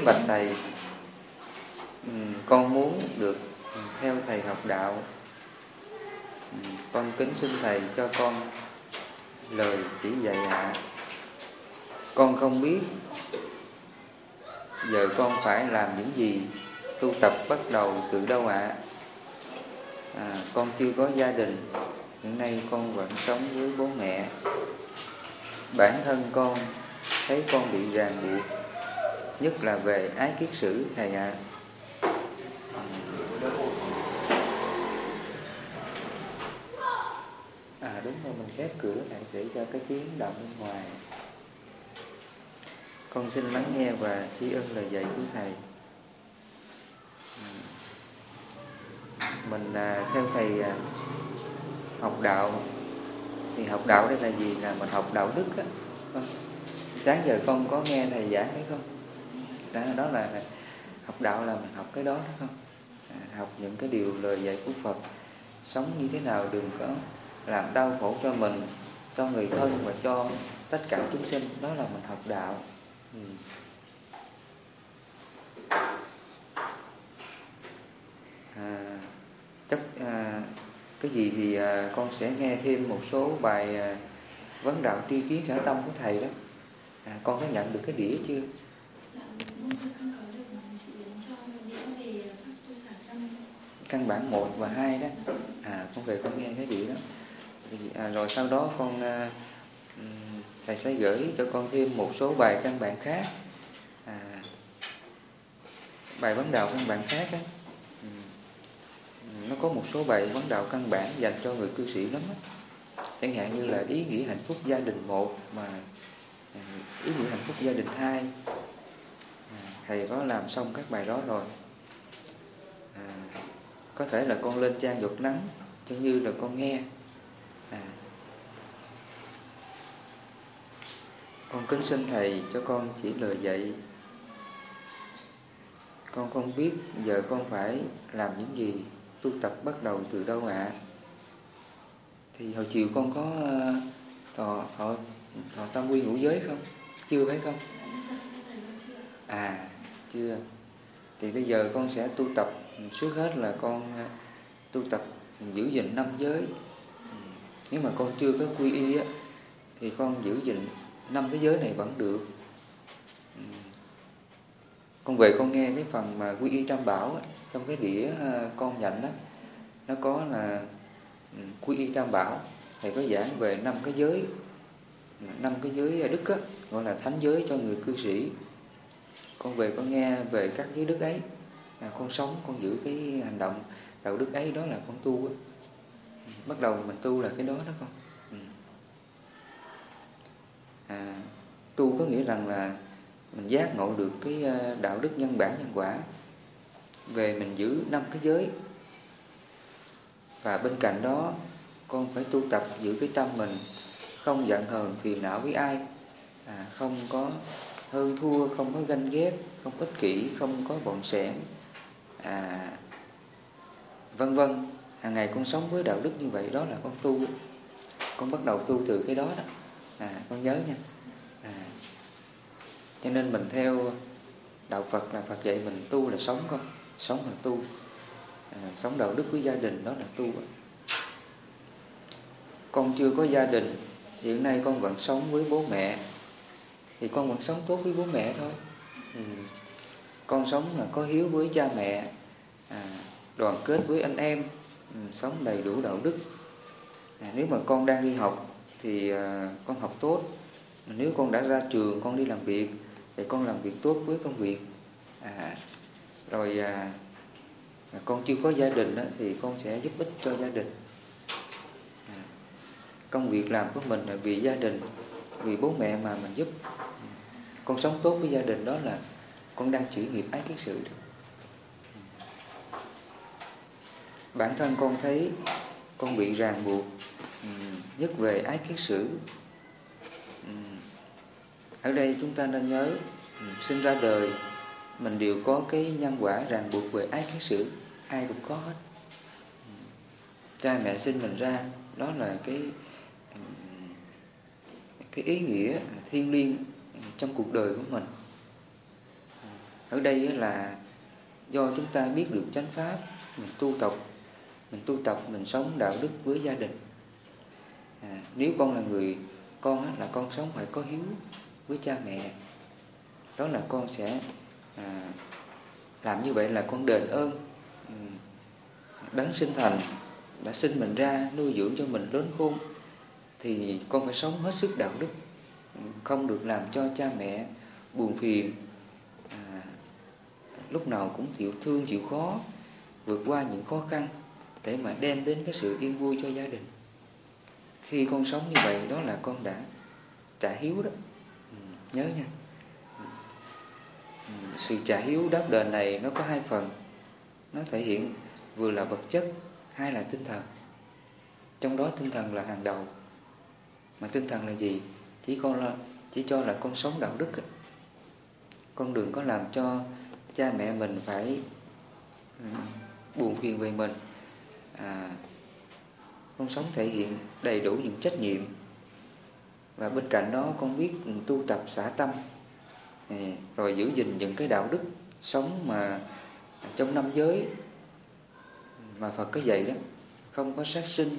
kính bạch thầy con muốn được theo thầy học đạo. Ừ, con kính xin thầy cho con lời chỉ dạy ạ. Con không biết giờ con phải làm những gì tu tập bắt đầu từ đâu ạ. À, con chưa có gia đình hiện nay con vẫn sống với bố mẹ. Bản thân con thấy con bị ràng buộc nhất là về ái kiết sử thầy ạ. À. à đúng rồi mình khép cửa lại để cho cái tiếng động bên ngoài. Con xin lắng nghe và tri ân lời dạy của thầy. Mình à, theo thầy à, học đạo thì học đạo đây là gì? Là mình học đạo đức á. Vâng. Sáng giờ con có nghe thầy giảng hay không? Đó, đó là học đạo là mình học cái đó đúng không? À, học những cái điều lời dạy của Phật. Sống như thế nào đừng có làm đau khổ cho mình cho người thân và cho tất cả chúng sinh. Đó là mình học đạo. Ừ. à, chắc à, cái gì thì à, con sẽ nghe thêm một số bài à, vấn đạo tri kiến xã tâm của thầy đó. À, con có nhận được cái đĩa chưa? Căn bản một và hai đó. À con về con nghe cái đĩa đó. À, rồi sau đó con à, thầy sẽ gửi cho con thêm một số bài căn bản khác. À, bài vấn đạo căn bản khác đó nó có một số bài vấn đạo căn bản dành cho người cư sĩ lắm á. Chẳng hạn như là ý nghĩa hạnh phúc gia đình một mà ý nghĩa hạnh phúc gia đình hai thầy có làm xong các bài đó rồi à, có thể là con lên trang dục nắng cho như là con nghe à, con kính xin thầy cho con chỉ lời dạy con không biết giờ con phải làm những gì tu tập bắt đầu từ đâu ạ? À? Thì hồi chiều con có ờ, thọ thọ thọ tam quy ngũ giới không? Chưa phải không? À, chưa. Thì bây giờ con sẽ tu tập trước hết là con à, tu tập giữ gìn năm giới. Nếu mà con chưa có quy y á thì con giữ gìn năm cái giới này vẫn được. Con về con nghe cái phần mà quy y tam bảo á, trong cái đĩa à, con nhận đó nó có là ừ, quy y tam bảo thầy có giảng về năm cái giới năm cái giới đức á, gọi là thánh giới cho người cư sĩ con về con nghe về các giới đức ấy. À, con sống con giữ cái hành động đạo đức ấy đó là con tu ấy. bắt đầu mình tu là cái đó đó con. Ừ. À, tu có nghĩa rằng là mình giác ngộ được cái à, đạo đức nhân bản nhân quả về mình giữ năm cái giới. Và bên cạnh đó con phải tu tập giữ cái tâm mình không giận hờn phiền não với ai. À, không có hơn thua không có ganh ghét không ích kỷ không có bọn sẻn. À, vân vân hàng ngày con sống với đạo đức như vậy đó là con tu. Con bắt đầu tu từ cái đó đó. À, con nhớ nha. À, cho nên mình theo đạo Phật là Phật dạy mình tu là sống con sống là tu. À, sống đạo đức với gia đình đó là tu. Con chưa có gia đình hiện nay con vẫn sống với bố mẹ thì con vẫn sống tốt với bố mẹ thôi. Ừ. con sống là có hiếu với cha mẹ à, đoàn kết với anh em ừ, sống đầy đủ đạo đức. À, nếu mà con đang đi học thì à, con học tốt. Nếu con đã ra trường con đi làm việc thì con làm việc tốt với công việc. À, rồi à, con chưa có gia đình đó, thì con sẽ giúp ích cho gia đình. À, công việc làm của mình là vì gia đình vì bố mẹ mà mình giúp. Con sống tốt với gia đình đó là con đang chuyển nghiệp ái kiến sự được. Bản thân con thấy con bị ràng buộc nhất về ái kiến sử ở đây chúng ta nên nhớ sinh ra đời mình đều có cái nhân quả ràng buộc về ái kiến sử ai cũng có hết. Cha mẹ sinh mình ra, đó là cái cái ý nghĩa thiêng liêng trong cuộc đời của mình. Ở đây là do chúng ta biết được chánh pháp mình tu tập mình tu tập mình sống đạo đức với gia đình. À, nếu con là người con là con sống phải có hiếu với cha mẹ. Đó là con sẽ à, làm như vậy là con đền ơn ừ, đấng sinh thành đã sinh mình ra nuôi dưỡng cho mình lớn khôn thì con phải sống hết sức đạo đức ừ, không được làm cho cha mẹ buồn phiền. À, lúc nào cũng chịu thương chịu khó vượt qua những khó khăn để mà đem đến cái sự yên vui cho gia đình. Khi con sống như vậy đó là con đã trả hiếu đó. Ừ, nhớ nha. Ừ, ừ sự trả hiếu đáp đền này nó có hai phần. Nó thể hiện vừa là vật chất hai là tinh thần. Trong đó tinh thần là hàng đầu mà tinh thần là gì? Chỉ con là chỉ cho là con sống đạo đức con đừng có làm cho cha mẹ mình phải ừ, buồn phiền về mình. À, con sống thể hiện đầy đủ những trách nhiệm. Và bên cạnh đó con biết tu tập xả tâm. Rồi giữ gìn những cái đạo đức sống mà trong năm giới. Mà Phật có dạy đó không có sát sinh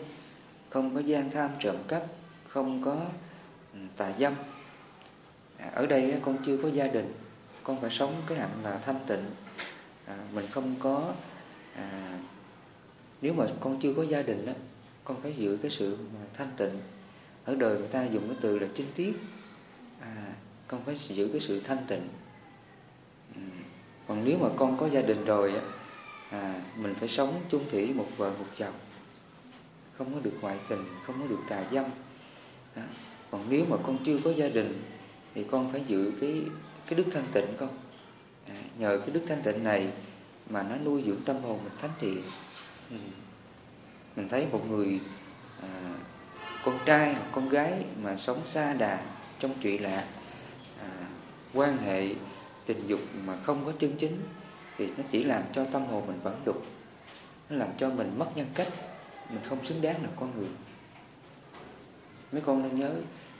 không có gian tham trộm cắp không có ừ, tà dâm. À, ở đây con chưa có gia đình con phải sống cái hạnh là thanh tịnh. À, mình không có à, nếu mà con chưa có gia đình đó con phải giữ cái sự thanh tịnh. Ở đời người ta dùng cái từ là chính tiết. À, con phải giữ cái sự thanh tịnh. Ừ, còn nếu mà con có gia đình rồi á à, mình phải sống chung thủy một vợ một chồng. Không có được ngoại tình không có được tà dâm đó. còn nếu mà con chưa có gia đình thì con phải giữ cái cái đức thanh tịnh con à, nhờ cái đức thanh tịnh này mà nó nuôi dưỡng tâm hồn mình thánh thiện ừ. mình thấy một người à, con trai hoặc con gái mà sống xa đà trong chuyện lạ à, quan hệ tình dục mà không có chân chính thì nó chỉ làm cho tâm hồn mình vẫn đục nó làm cho mình mất nhân cách mình không xứng đáng là con người mấy con nên nhớ,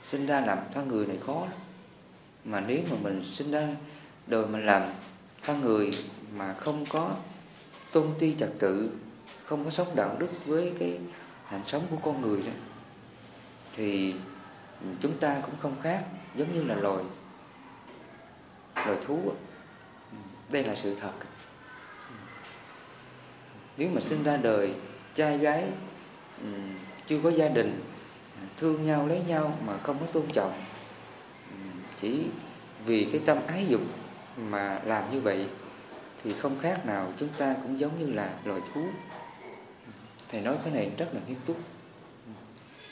sinh ra làm thân người này khó lắm. Mà nếu mà mình sinh ra đời mình làm thân người mà không có tôn ti trật tự, không có sống đạo đức với cái hành sống của con người đó, thì chúng ta cũng không khác, giống như là loài loài thú đây là sự thật. Nếu mà sinh ra đời trai gái chưa có gia đình thương nhau lấy nhau mà không có tôn trọng. Ừ, chỉ vì cái tâm ái dục mà làm như vậy thì không khác nào chúng ta cũng giống như là loài thú. Thầy nói cái này rất là nghiêm túc.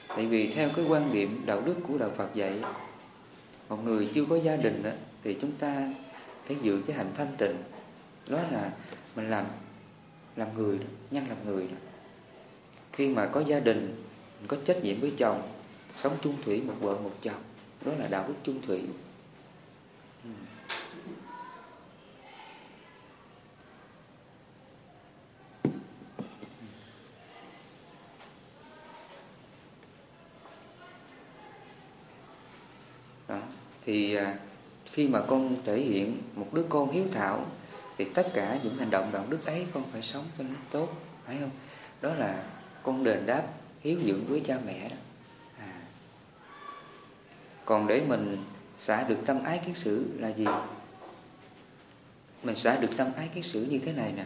Tại vì theo cái quan điểm đạo đức của đạo Phật dạy một người chưa có gia đình đó, thì chúng ta phải giữ cái hạnh thanh tịnh. Đó là mình làm làm người đó, nhân làm người đó. khi mà có gia đình có trách nhiệm với chồng, sống chung thủy một vợ một chồng. Đó là đạo đức chung thủy. Đó. Thì à, khi mà con thể hiện một đứa con hiếu thảo, thì tất cả những hành động đạo đức ấy con phải sống cho nó tốt, phải không? Đó là con đền đáp hiếu dưỡng với cha mẹ đó. À. còn để mình xả được tâm ái kiến sử là gì? Mình xả được tâm ái kiến sử như thế này nè.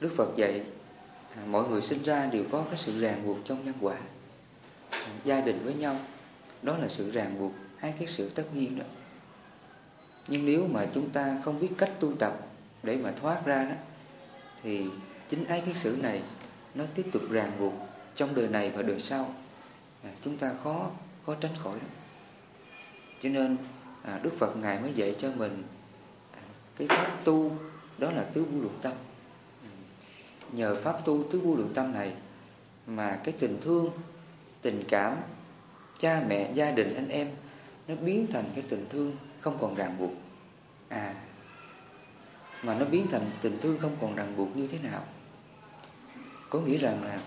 Đức Phật dạy à, mọi người sinh ra đều có cái sự ràng buộc trong nhân quả. À, gia đình với nhau đó là sự ràng buộc hai cái sự tất nhiên đó. Nhưng nếu mà chúng ta không biết cách tu tập để mà thoát ra đó thì chính ái kiến sử này nó tiếp tục ràng buộc trong đời này và đời sau. À, chúng ta khó khó tránh khỏi đó. cho nên à, Đức Phật ngài mới dạy cho mình à, cái pháp tu đó là tứ vô lượng tâm. Nhờ pháp tu tứ vô lượng tâm này mà cái tình thương tình cảm cha mẹ gia đình anh em nó biến thành cái tình thương không còn ràng buộc. À mà nó biến thành tình thương không còn ràng buộc như thế nào? Có nghĩa rằng là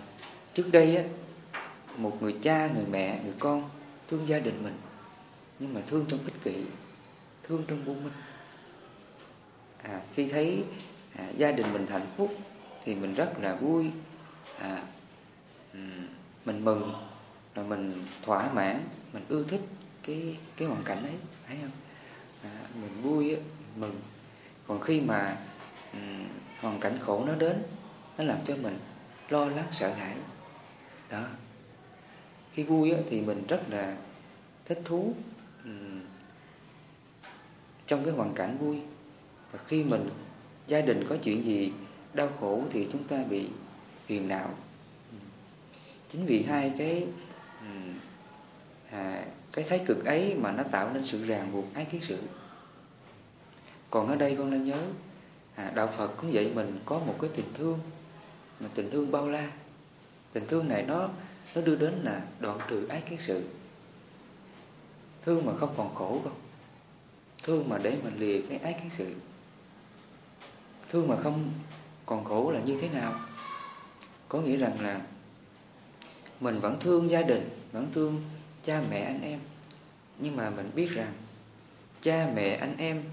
trước đây á một người cha người mẹ người con thương gia đình mình nhưng mà thương trong ích kỷ thương trong vô minh. À, khi thấy à, gia đình mình hạnh phúc thì mình rất là vui à, mình mừng rồi mình thỏa mãn mình ưa thích cái cái hoàn cảnh ấy thấy không? À, mình vui mừng. Còn khi mà um, hoàn cảnh khổ nó đến nó làm cho mình lo lắng sợ hãi. Đó. Khi vui á, thì mình rất là thích thú um, trong cái hoàn cảnh vui. Và khi mình gia đình có chuyện gì đau khổ thì chúng ta bị phiền não. Chính vì hai cái à, cái thái cực ấy mà nó tạo nên sự ràng buộc ái kiến sự. Còn ở đây con nên nhớ à, đạo Phật cũng dạy mình có một cái tình thương mà tình thương bao la. Tình thương này nó nó đưa đến là đoạn trừ ái kiến sự. Thương mà không còn khổ đâu thương mà để mà lìa cái ái kiến sự. Thương mà không còn khổ là như thế nào? Có nghĩa rằng là mình vẫn thương gia đình vẫn thương cha mẹ anh em. Nhưng mà mình biết rằng cha mẹ anh em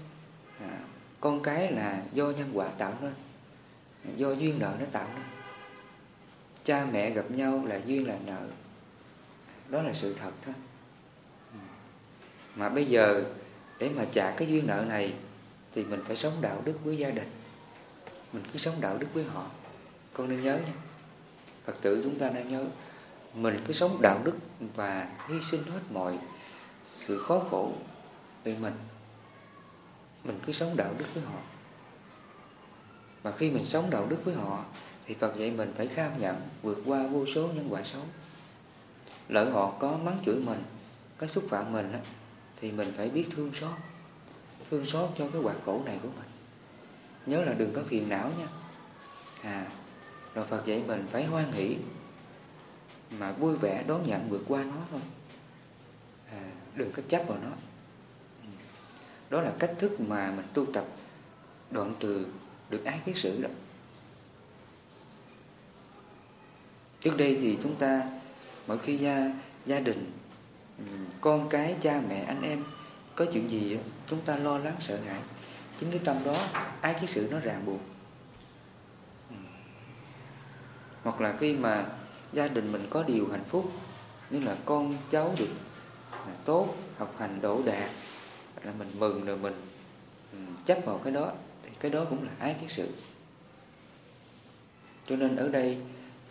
à, con cái là do nhân quả tạo nên. Do duyên nợ nó tạo nên cha mẹ gặp nhau là duyên là nợ. Đó là sự thật thôi. Mà bây giờ, để mà trả cái duyên nợ này, thì mình phải sống đạo đức với gia đình. Mình cứ sống đạo đức với họ. Con nên nhớ nha. Phật tử chúng ta nên nhớ, mình cứ sống đạo đức và hy sinh hết mọi sự khó khổ vì mình. Mình cứ sống đạo đức với họ. Và khi mình sống đạo đức với họ thì Phật dạy mình phải kham nhận vượt qua vô số nhân quả xấu. Lỡ họ có mắng chửi mình có xúc phạm mình á, thì mình phải biết thương xót thương xót cho cái quả khổ này của mình. Nhớ là đừng có phiền não nha. À rồi Phật dạy mình phải hoan hỷ mà vui vẻ đón nhận vượt qua nó thôi. À, đừng có chấp vào nó. Đó là cách thức mà mình tu tập đoạn trừ được ái cái sự đó. Trước đây thì chúng ta, mỗi khi gia gia đình ừ, con cái, cha mẹ, anh em có chuyện gì chúng ta lo lắng, sợ hãi, chính cái tâm đó ái cái sự nó ràng buộc. Ừ. Hoặc là khi mà gia đình mình có điều hạnh phúc, như là con cháu được à, tốt, học hành đỗ đạt, là mình mừng rồi mình ừ, chấp vào cái đó, thì cái đó cũng là ái cái sự. Cho nên ở đây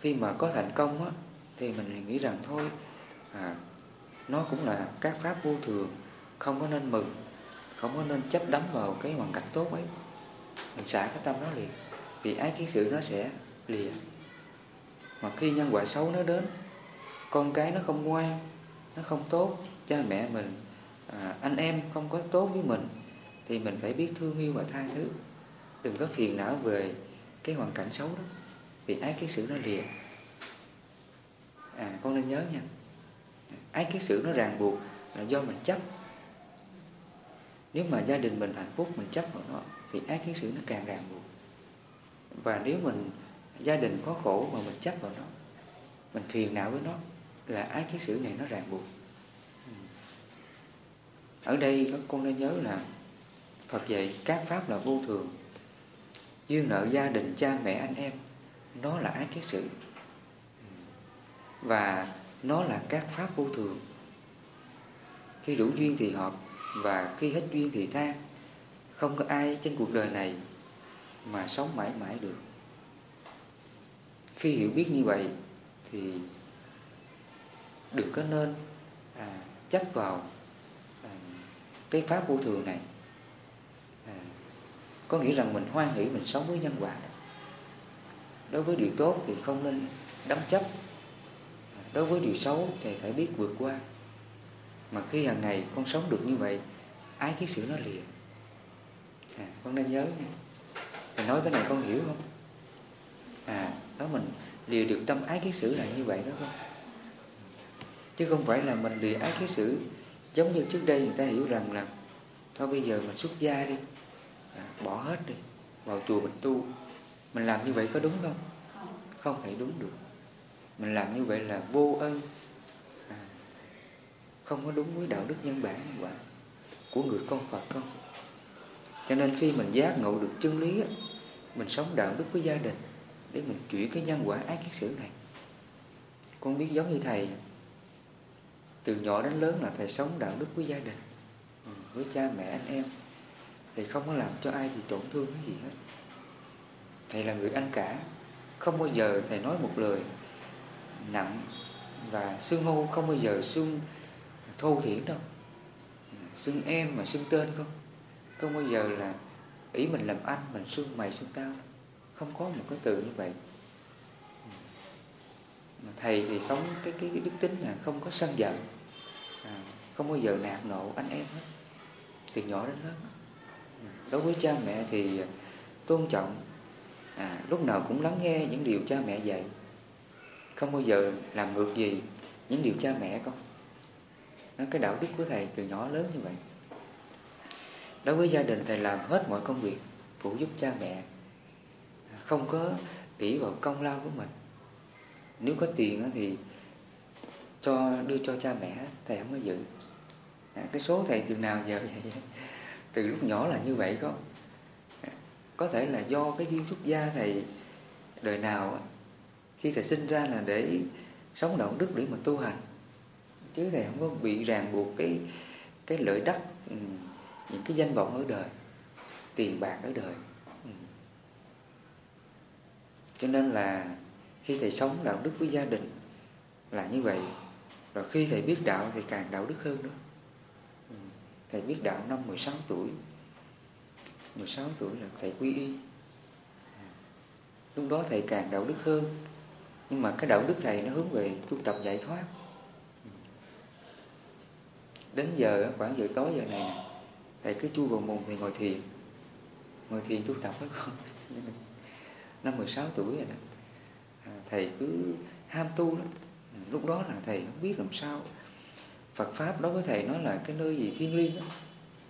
khi mà có thành công á, thì mình nghĩ rằng thôi à, nó cũng là các pháp vô thường không có nên mừng không có nên chấp đắm vào cái hoàn cảnh tốt ấy. Mình xả cái tâm đó liền thì ái kiến sự nó sẽ lìa. Mà khi nhân quả xấu nó đến con cái nó không ngoan nó không tốt cha mẹ mình à, anh em không có tốt với mình thì mình phải biết thương yêu và tha thứ. Đừng có phiền não về cái hoàn cảnh xấu đó vì ái cái sự nó lìa. À con nên nhớ nha. Ái cái sự nó ràng buộc là do mình chấp. Nếu mà gia đình mình hạnh phúc, mình chấp vào nó, thì ái cái sự nó càng ràng buộc. Và nếu mình, gia đình có khổ mà mình chấp vào nó, mình phiền não với nó, là ái kiến sử này nó ràng buộc. Ừ. Ở đây các con nên nhớ là Phật dạy các pháp là vô thường. Duyên nợ gia đình, cha mẹ, anh em nó là ái kiến sự. Và nó là các pháp vô thường. Khi đủ duyên thì hợp và khi hết duyên thì tan không có ai trên cuộc đời này mà sống mãi mãi được. Khi hiểu biết như vậy thì đừng có nên à, chấp vào à, cái pháp vô thường này. À, có nghĩa rằng mình hoan hỷ mình sống với nhân quả đối với điều tốt thì không nên đắm chấp. Đối với điều xấu thì phải biết vượt qua. Mà khi hàng ngày con sống được như vậy ái kiết sử nó liền à, con nên nhớ nha. Thầy nói cái này con hiểu không? À đó mình lìa được tâm ái kiến sử là như vậy đó không chứ không phải là mình lìa ái kiến sử giống như trước đây người ta hiểu rằng là thôi bây giờ mình xuất gia đi. À, bỏ hết đi vào chùa mình tu mình làm như vậy có đúng không? Không thể đúng được. Mình làm như vậy là vô ân à, không có đúng với đạo đức nhân bản quả của người con Phật không? Cho nên khi mình giác ngộ được chân lý mình sống đạo đức với gia đình để mình chuyển cái nhân quả ác kiết sử này. Con biết giống như thầy từ nhỏ đến lớn là thầy sống đạo đức với gia đình. Ừ, với cha mẹ anh em. Thầy không có làm cho ai bị tổn thương cái gì hết thầy là người anh cả. Không bao giờ thầy nói một lời nặng và xưng hô không bao giờ xưng thô thiển đâu. Xưng em mà xưng tên không. Không bao giờ là ý mình làm anh mình xưng mày xưng tao. Không có một cái từ như vậy. Mà thầy thì sống cái cái, cái đức tính là không có sân giận à, không bao giờ nạt nộ anh em hết. Từ nhỏ đến lớn. Đối với cha mẹ thì tôn trọng à, lúc nào cũng lắng nghe những điều cha mẹ dạy. Không bao giờ làm ngược gì những điều cha mẹ con. Nó cái đạo đức của thầy từ nhỏ lớn như vậy. Đối với gia đình thầy làm hết mọi công việc phụ giúp cha mẹ. Không có ỷ vào công lao của mình. Nếu có tiền thì cho đưa cho cha mẹ thầy không có giữ. À, cái số thầy từ nào giờ vậy? Từ lúc nhỏ là như vậy không? Có thể là do cái duyên xuất gia thầy đời nào khi thầy sinh ra là để sống đạo đức để mà tu hành. Chứ thầy không có bị ràng buộc cái cái lợi đắc ừ, những cái danh vọng ở đời, tiền bạc ở đời. Ừ. Cho nên là khi thầy sống đạo đức với gia đình là như vậy. Rồi khi thầy biết đạo thì càng đạo đức hơn nữa. Ừ. Thầy biết đạo năm 16 tuổi. 16 tuổi là thầy quy y. Lúc đó thầy càng đạo đức hơn, nhưng mà cái đạo đức thầy nó hướng về tu tập giải thoát. Đến giờ, khoảng giờ tối giờ này, thầy cứ chui vào mùng thì ngồi thiền. Ngồi thiền tu tập đó con. Năm 16 tuổi rồi đó. À, thầy cứ ham tu lắm. Lúc đó là thầy không biết làm sao. Phật pháp đối với thầy nó là cái nơi gì thiên liêng đó.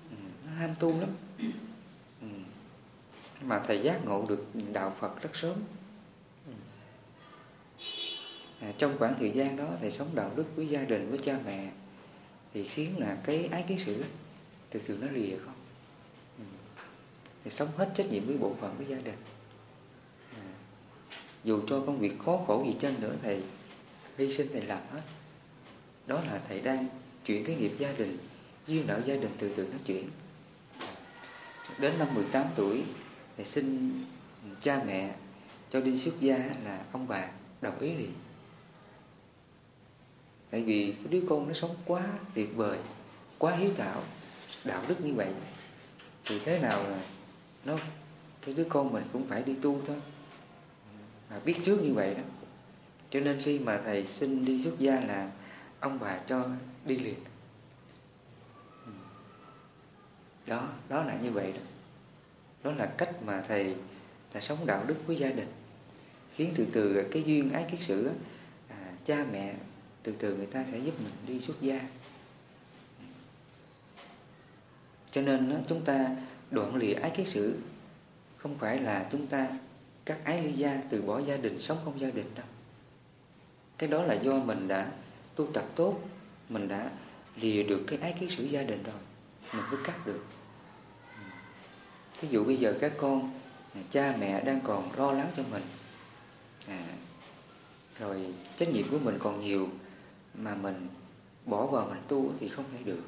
Ừ, nó ham tu lắm mà thầy giác ngộ được đạo Phật rất sớm à, trong khoảng thời gian đó thầy sống đạo đức với gia đình với cha mẹ thì khiến là cái ái kiến sự từ từ nó lìa không ừ. sống hết trách nhiệm với bộ phận với gia đình à. dù cho công việc khó khổ gì chân nữa thầy hy sinh thầy làm hết đó là thầy đang chuyển cái nghiệp gia đình duyên nợ gia đình từ từ nó chuyển đến năm 18 tuổi thầy xin cha mẹ cho đi xuất gia là ông bà đồng ý liền. Tại vì cái đứa con nó sống quá tuyệt vời, quá hiếu thảo, đạo đức như vậy, thì thế nào là nó, cái đứa con mình cũng phải đi tu thôi. Mà biết trước như vậy đó. Cho nên khi mà thầy xin đi xuất gia là ông bà cho đi liền. Ừ. Đó đó là như vậy đó đó là cách mà thầy là sống đạo đức với gia đình. Khiến từ từ cái duyên ái kiết sử à, cha mẹ từ từ người ta sẽ giúp mình đi xuất gia. Cho nên đó, chúng ta đoạn lìa ái kiết sử không phải là chúng ta cắt ái ly gia từ bỏ gia đình sống không gia đình đâu. Cái đó là do mình đã tu tập tốt mình đã lìa được cái ái kiết sử gia đình rồi mình mới cắt được thí dụ bây giờ các con à, cha mẹ đang còn lo lắng cho mình à, rồi trách nhiệm của mình còn nhiều mà mình bỏ vào mình tu thì không thể được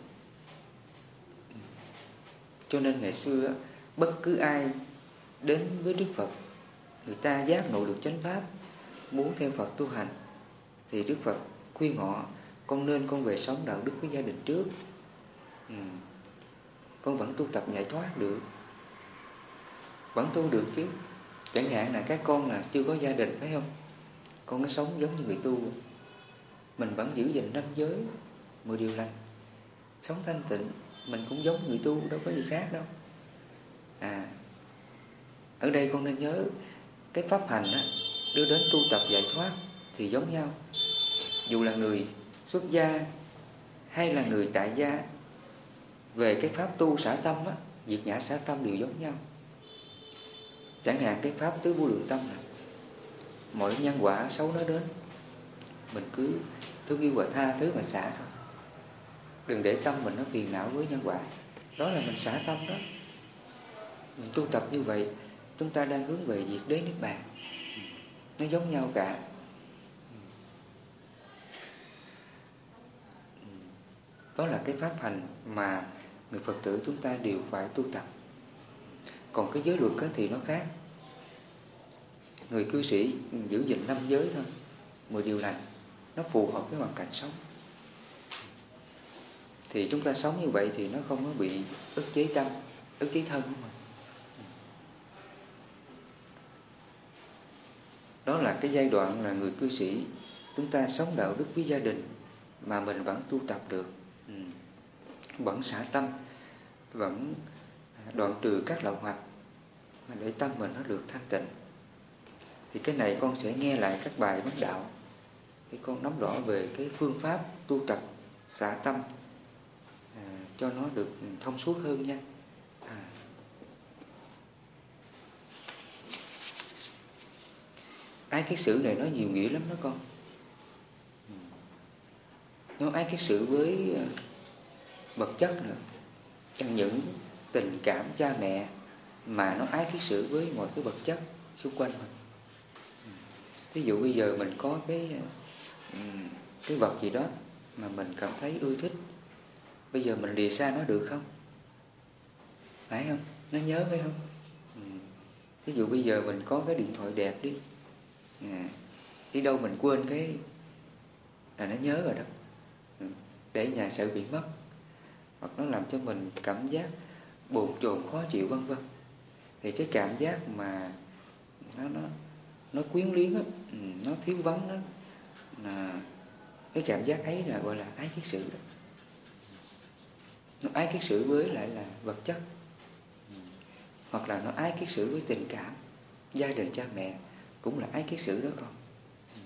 cho nên ngày xưa bất cứ ai đến với Đức Phật người ta giác ngộ được chánh pháp muốn theo Phật tu hành thì Đức Phật khuyên họ con nên con về sống đạo đức với gia đình trước ừ. con vẫn tu tập giải thoát được vẫn tu được chứ. Chẳng hạn là các con là chưa có gia đình, phải không? Con nó sống giống như người tu. Mình vẫn giữ gìn năm giới mười điều lành. Sống thanh tịnh, mình cũng giống người tu, đâu có gì khác đâu. À ở đây con nên nhớ, cái pháp hành á, đưa đến tu tập giải thoát thì giống nhau. Dù là người xuất gia hay là người tại gia, về cái pháp tu xả tâm á diệt nhã xả tâm đều giống nhau chẳng hạn cái pháp tứ vô lượng tâm này mọi nhân quả xấu nó đến, mình cứ thương yêu và tha thứ mà xả thôi. Đừng để tâm mình nó phiền não với nhân quả. Đó là mình xả tâm đó. Mình tu tập như vậy, chúng ta đang hướng về diệt đế nước bàn. Nó giống nhau cả. Đó là cái pháp hành mà người phật tử chúng ta đều phải tu tập còn cái giới luật thì nó khác. Người cư sĩ giữ gìn năm giới thôi, mười điều lành, nó phù hợp với hoàn cảnh sống. Thì chúng ta sống như vậy thì nó không có bị ức chế tâm, ức chế thân của mình. Đó là cái giai đoạn là người cư sĩ, chúng ta sống đạo đức với gia đình mà mình vẫn tu tập được. Ừ. Vẫn xả tâm, vẫn đoạn trừ các lậu hoặc mà để tâm mình nó được thanh tịnh. Thì cái này con sẽ nghe lại các bài vấn đạo. Để con nắm rõ về cái phương pháp tu tập xả tâm à, cho nó được thông suốt hơn nha. À. ái kiết sử này nó nhiều nghĩa lắm đó con. Ừ. Nó ái kiết sử với à, vật chất nữa. Chẳng những tình cảm cha mẹ mà nó ái kiết sử với mọi cái vật chất xung quanh mình. Ví dụ bây giờ mình có cái cái vật gì đó mà mình cảm thấy ưa thích bây giờ mình lìa xa nó được không? Phải không? Nó nhớ phải không? Ví dụ bây giờ mình có cái điện thoại đẹp đi. À, đi đâu mình quên cái là nó nhớ rồi đó. Để nhà sợ bị mất hoặc nó làm cho mình cảm giác buồn chồn khó chịu vân vân thì cái cảm giác mà nó nó nó quyến luyến á ừ, nó thiếu vắng đó là cái cảm giác ấy là gọi là ái kiết sự đó. Nó ái kiết sự với lại là vật chất. Ừ. Hoặc là nó ái kiết sự với tình cảm. Gia đình, cha mẹ cũng là ái kiết sự đó con. Ừ.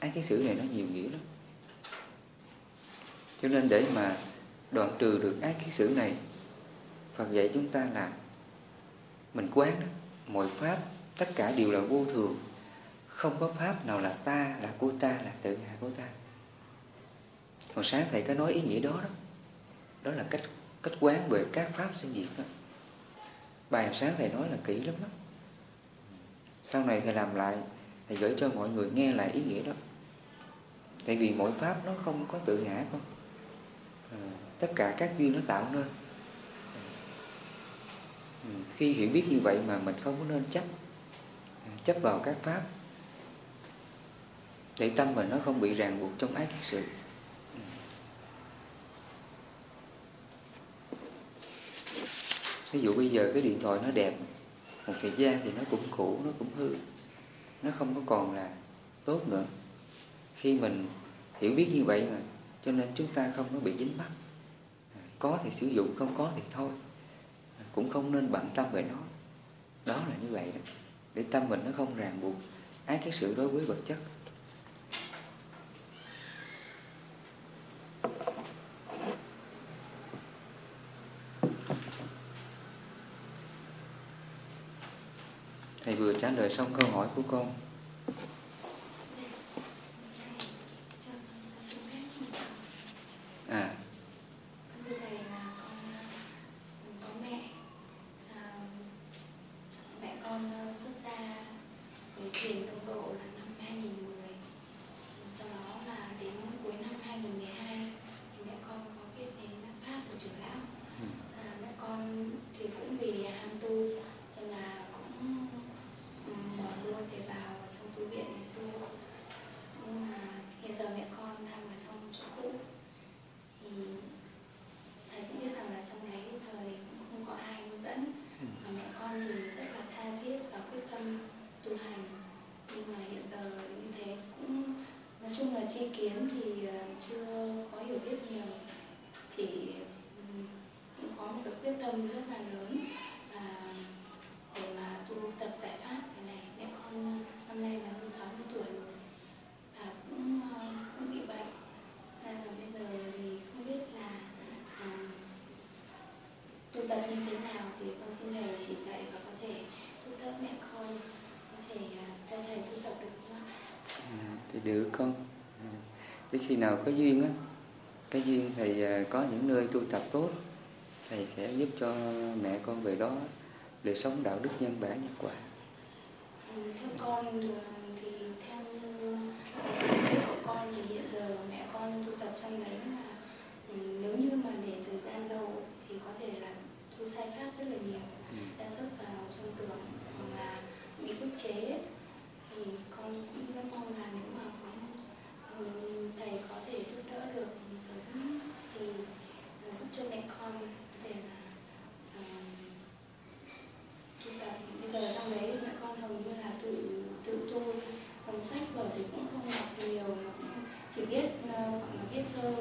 Ái kiết sự này nó nhiều nghĩa lắm. Cho nên để mà đoạn trừ được ái kiết sự này, Phật dạy chúng ta là mình quán đó, mọi pháp tất cả đều là vô thường. Không có pháp nào là ta là của ta là tự hạ của ta. Hồi sáng thầy có nói ý nghĩa đó đó. Đó là cách cách quán về các pháp sinh diệt đó. Bài hồi sáng thầy nói là kỹ lắm đó. Sau này thầy làm lại thầy gửi cho mọi người nghe lại ý nghĩa đó. Tại vì mỗi pháp nó không có tự ngã không. À, tất cả các duyên nó tạo nên khi hiểu biết như vậy mà mình không có nên chấp à, chấp vào các pháp. Để tâm mình nó không bị ràng buộc trong ái kiết sự. Ví dụ bây giờ cái điện thoại nó đẹp, một thời gian thì nó cũng cũ, nó cũng hư. Nó không có còn là tốt nữa. Khi mình hiểu biết như vậy mà, cho nên chúng ta không có bị dính mắc. À, có thì sử dụng, không có thì thôi cũng không nên bận tâm về nó. Đó là như vậy đó. Để tâm mình nó không ràng buộc, ái cái sự đối với vật chất. Thầy vừa trả lời xong câu hỏi của con. tật như thế nào thì con xin thầy chỉ dạy và có thể giúp đỡ mẹ con có thể à, theo thầy tu tập được không ạ? À, thì được con. À, đến khi nào có duyên á, cái duyên thầy à, có những nơi tu tập tốt, thầy sẽ giúp cho mẹ con về đó để sống đạo đức nhân bản nhân quả. Ừ, theo con thì theo như cái sự của con thì hiện giờ mẹ con tu tập trong đấy là ừ, nếu như mà để thời gian lâu thì có thể là tu sai pháp rất là nhiều. Ừ. đã rớt vào trong tường hoặc là bị ức chế. Thì con cũng rất mong là nếu mà có ừ, thầy có thể giúp đỡ được sớm thì là giúp cho mẹ con có thể là ừ, tu tập. Bây giờ trong đấy mẹ con hầu như là tự tự tu còn sách vở thì cũng không đọc nhiều mà cũng chỉ biết uh, là viết sơ.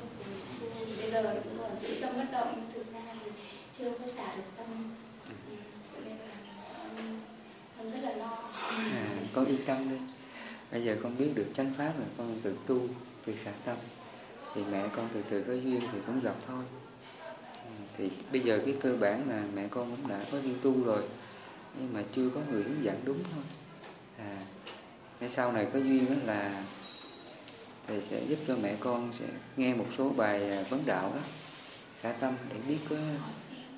Thì bây giờ cũng còn giữ tâm bất động nhưng thực ra thì chưa có xả được tâm. Ừ, cho nên là con, con rất là lo. À, con yên tâm đi. Bây giờ con biết được chánh pháp rồi con tự tu tự xả tâm. Thì mẹ con từ từ có duyên thì cũng gặp thôi. Ừ, thì bây giờ cái cơ bản là mẹ con cũng đã có duyên tu rồi nhưng mà chưa có người hướng dẫn đúng thôi. À sau này có duyên đó là thầy sẽ giúp cho mẹ con sẽ nghe một số bài à, vấn đạo đó xả tâm để biết có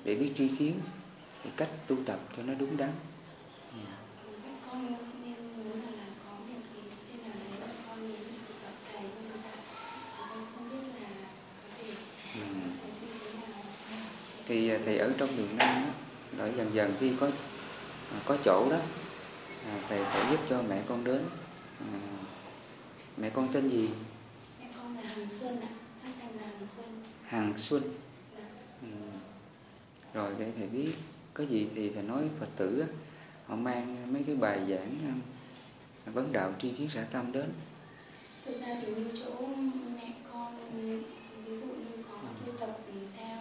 để biết tri kiến cái cách tu tập cho nó đúng đắn. Nào thì à, thầy ở trong miền Nam á, rồi dần dần khi có à, có chỗ đó à, thầy sẽ giúp cho mẹ con đến. À, mẹ con tên gì? Mẹ con là Hằng Xuân ạ là Hằng Xuân. Hằng Xuân. Dạ. Rồi để thầy biết có gì thì thầy nói Phật tử họ mang mấy cái bài giảng à, vấn đạo tri kiến xã tâm đến thực ra thì như chỗ mẹ con ví dụ như có tu tập theo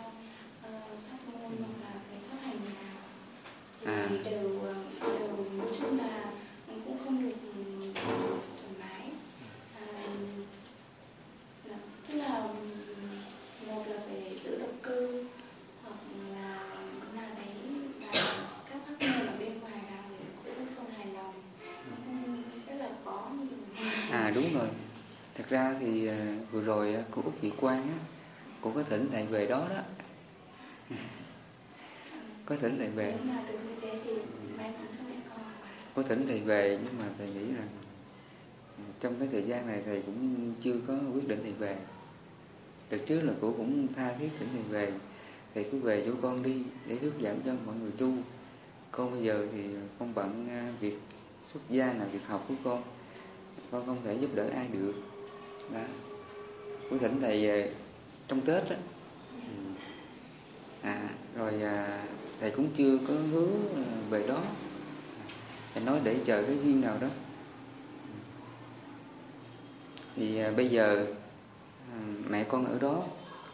ờ, pháp môn hoặc là cái pháp hành nào thì À. đều ra thì à, vừa rồi á, cô Út Việt Quang á cô có thỉnh thầy về đó đó. Có thỉnh thầy về. Có thỉnh thầy về nhưng mà thầy nghĩ rằng trong cái thời gian này thầy cũng chưa có quyết định thầy về. Đợt trước là cô cũng tha thiết thỉnh thầy về. Thầy cứ về chỗ con đi để hướng dẫn cho mọi người tu. Con bây giờ thì con bận việc xuất gia là việc học của con. Con không thể giúp đỡ ai được đó. Quý thỉnh thầy ờ, trong tết đó ừ. à rồi ờ, thầy cũng chưa có hứa ờ, về đó. Thầy nói để chờ cái duyên nào đó. Thì à, bây giờ à, mẹ con ở đó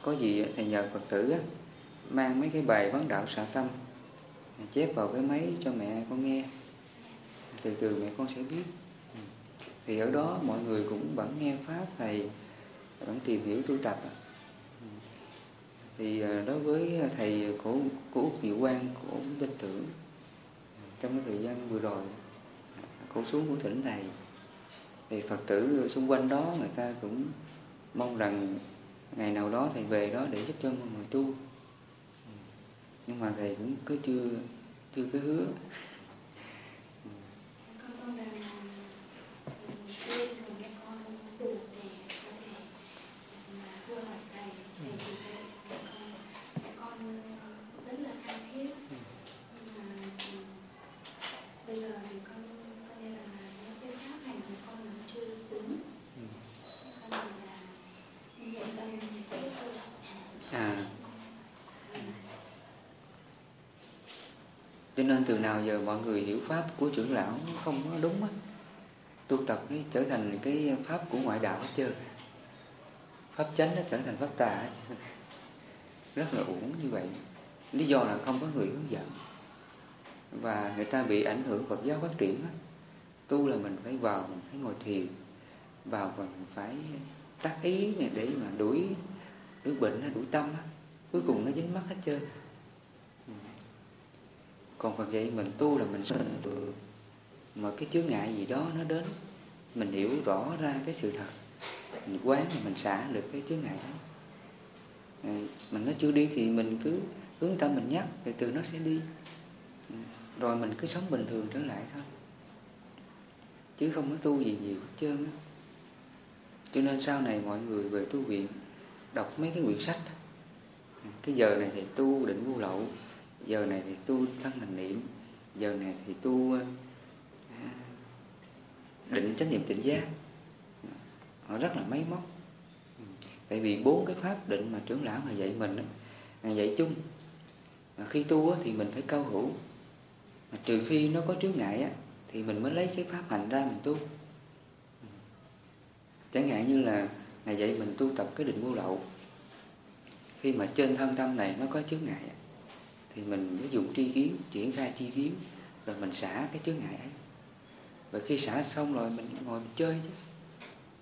có gì thầy nhờ phật tử á, mang mấy cái bài vấn đạo xả tâm chép vào cái máy cho mẹ con nghe. Từ từ mẹ con sẽ biết thì ở đó mọi người cũng vẫn nghe pháp, thầy vẫn tìm hiểu tu tập. Thì ờ, đối với thầy của của Úc Diệu Quang của Úc tin tưởng, trong cái thời gian vừa rồi, cổ xuống của thỉnh thầy thì phật tử xung quanh đó người ta cũng mong rằng ngày nào đó thầy về đó để giúp cho mọi người tu. Nhưng mà thầy cũng cứ chưa chưa có hứa con con đang làm khuyên của mẹ con đủ để có thể mà thưa hỏi thì thầy chỉ dạy con mẹ con rất là tha thiết nhưng mà bây giờ thì con coi như là những cái pháp hành của con nó chưa đúng con chỉ là nhiệt tâm cái huyết thôi à. Cho nên từ nào giờ mọi người hiểu pháp của trưởng lão không có đúng á? Tu tập nó trở thành cái pháp của ngoại đạo hết trơn pháp chánh nó trở thành pháp tà hết rất là uổng như vậy. Lý do là không có người hướng dẫn. Và người ta bị ảnh hưởng Phật giáo phát triển á. Tu là mình phải vào, mình phải ngồi thiền. Vào và mình phải tác ý này để mà đuổi đuổi bệnh đuổi tâm á. Cuối cùng nó dính mắc hết trơn. Còn Phật dạy mình tu là mình sinh mà cái chướng ngại gì đó nó đến, mình hiểu rõ ra cái sự thật mình quán thì mình xả được cái chướng ngại đó. Ờ, mình nó chưa đi thì mình cứ hướng tâm mình nhắc, thì từ nó sẽ đi. Ừ, rồi mình cứ sống bình thường trở lại thôi. Chứ không có tu gì nhiều hết trơn á. Cho nên sau này mọi người về tu viện, đọc mấy cái quyển sách ừ, cái giờ này thì tu định vô lậu, giờ này thì tu thân hành niệm, giờ này thì tu ờ, định chánh niệm tỉnh giác họ rất là máy móc. Tại vì bốn cái pháp định mà trưởng lão ngài dạy mình ngài dạy chung. Mà khi tu thì mình phải câu hữu mà trừ khi nó có trước ngại thì mình mới lấy cái pháp hành ra mình tu. Chẳng hạn như là ngài dạy mình tu tập cái định vô lậu. Khi mà trên thân tâm này nó có chướng ngại thì mình mới dùng tri kiến triển khai tri kiến, rồi mình xả cái chướng ngại ấy. Và khi xả xong rồi mình ngồi mình chơi chứ.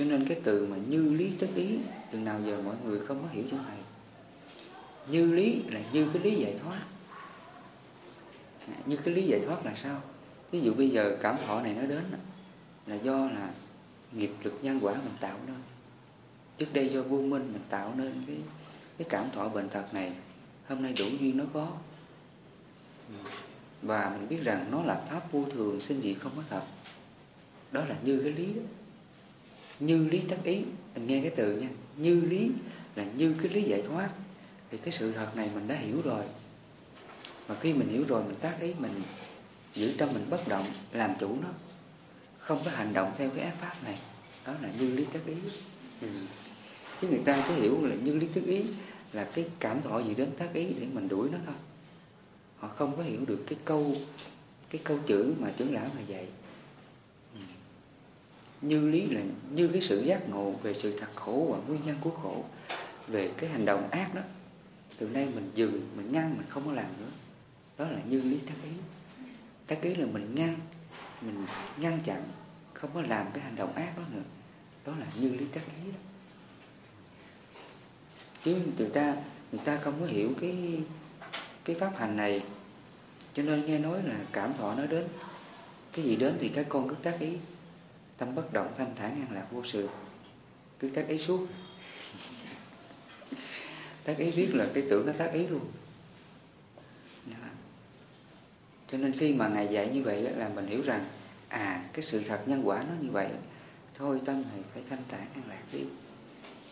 cho nên cái từ mà như lý tức ý từ nào giờ mọi người không có hiểu cho thầy như lý là như cái lý giải thoát. À, như cái lý giải thoát là sao? Ví dụ bây giờ cảm thọ này nó đến là do là nghiệp lực nhân quả mình tạo nên. Trước đây do vô minh mình tạo nên cái cái cảm thọ bệnh tật này, hôm nay đủ duyên nó có. Và mình biết rằng nó là pháp vô thường sinh diệt không có thật. Đó là như cái lý đó như lý tất ý, mình nghe cái từ nha. Như lý là như cái lý giải thoát. Thì cái sự thật này mình đã hiểu rồi. Mà khi mình hiểu rồi, mình tác ý, mình giữ tâm mình bất động, làm chủ nó. Không có hành động theo cái ác pháp này. Đó là như lý tác ý. Ừ. chứ người ta cứ hiểu là như lý tác ý là cái cảm thọ gì đến tác ý để mình đuổi nó thôi. Họ không có hiểu được cái câu cái câu chữ mà trưởng lão mà dạy như lý là như cái sự giác ngộ về sự thật khổ và nguyên nhân của khổ, về cái hành động ác đó, từ nay mình dừng, mình ngăn, mình không có làm nữa. Đó là như lý tác ý. Tác ý là mình ngăn mình ngăn chặn, không có làm cái hành động ác đó nữa. Đó là như lý tác ý đó. Chứ người ta người ta không có hiểu cái cái pháp hành này. Cho nên nghe nói là cảm thọ nó đến. Cái gì đến thì các con cứ tác ý tâm bất động thanh thản an lạc vô sự. Cứ tác ý suốt. Tác ý biết là cái tưởng nó tác ý luôn. Cho nên khi mà ngài dạy như vậy là mình hiểu rằng à cái sự thật nhân quả nó như vậy thôi tâm này phải thanh thản an lạc đi.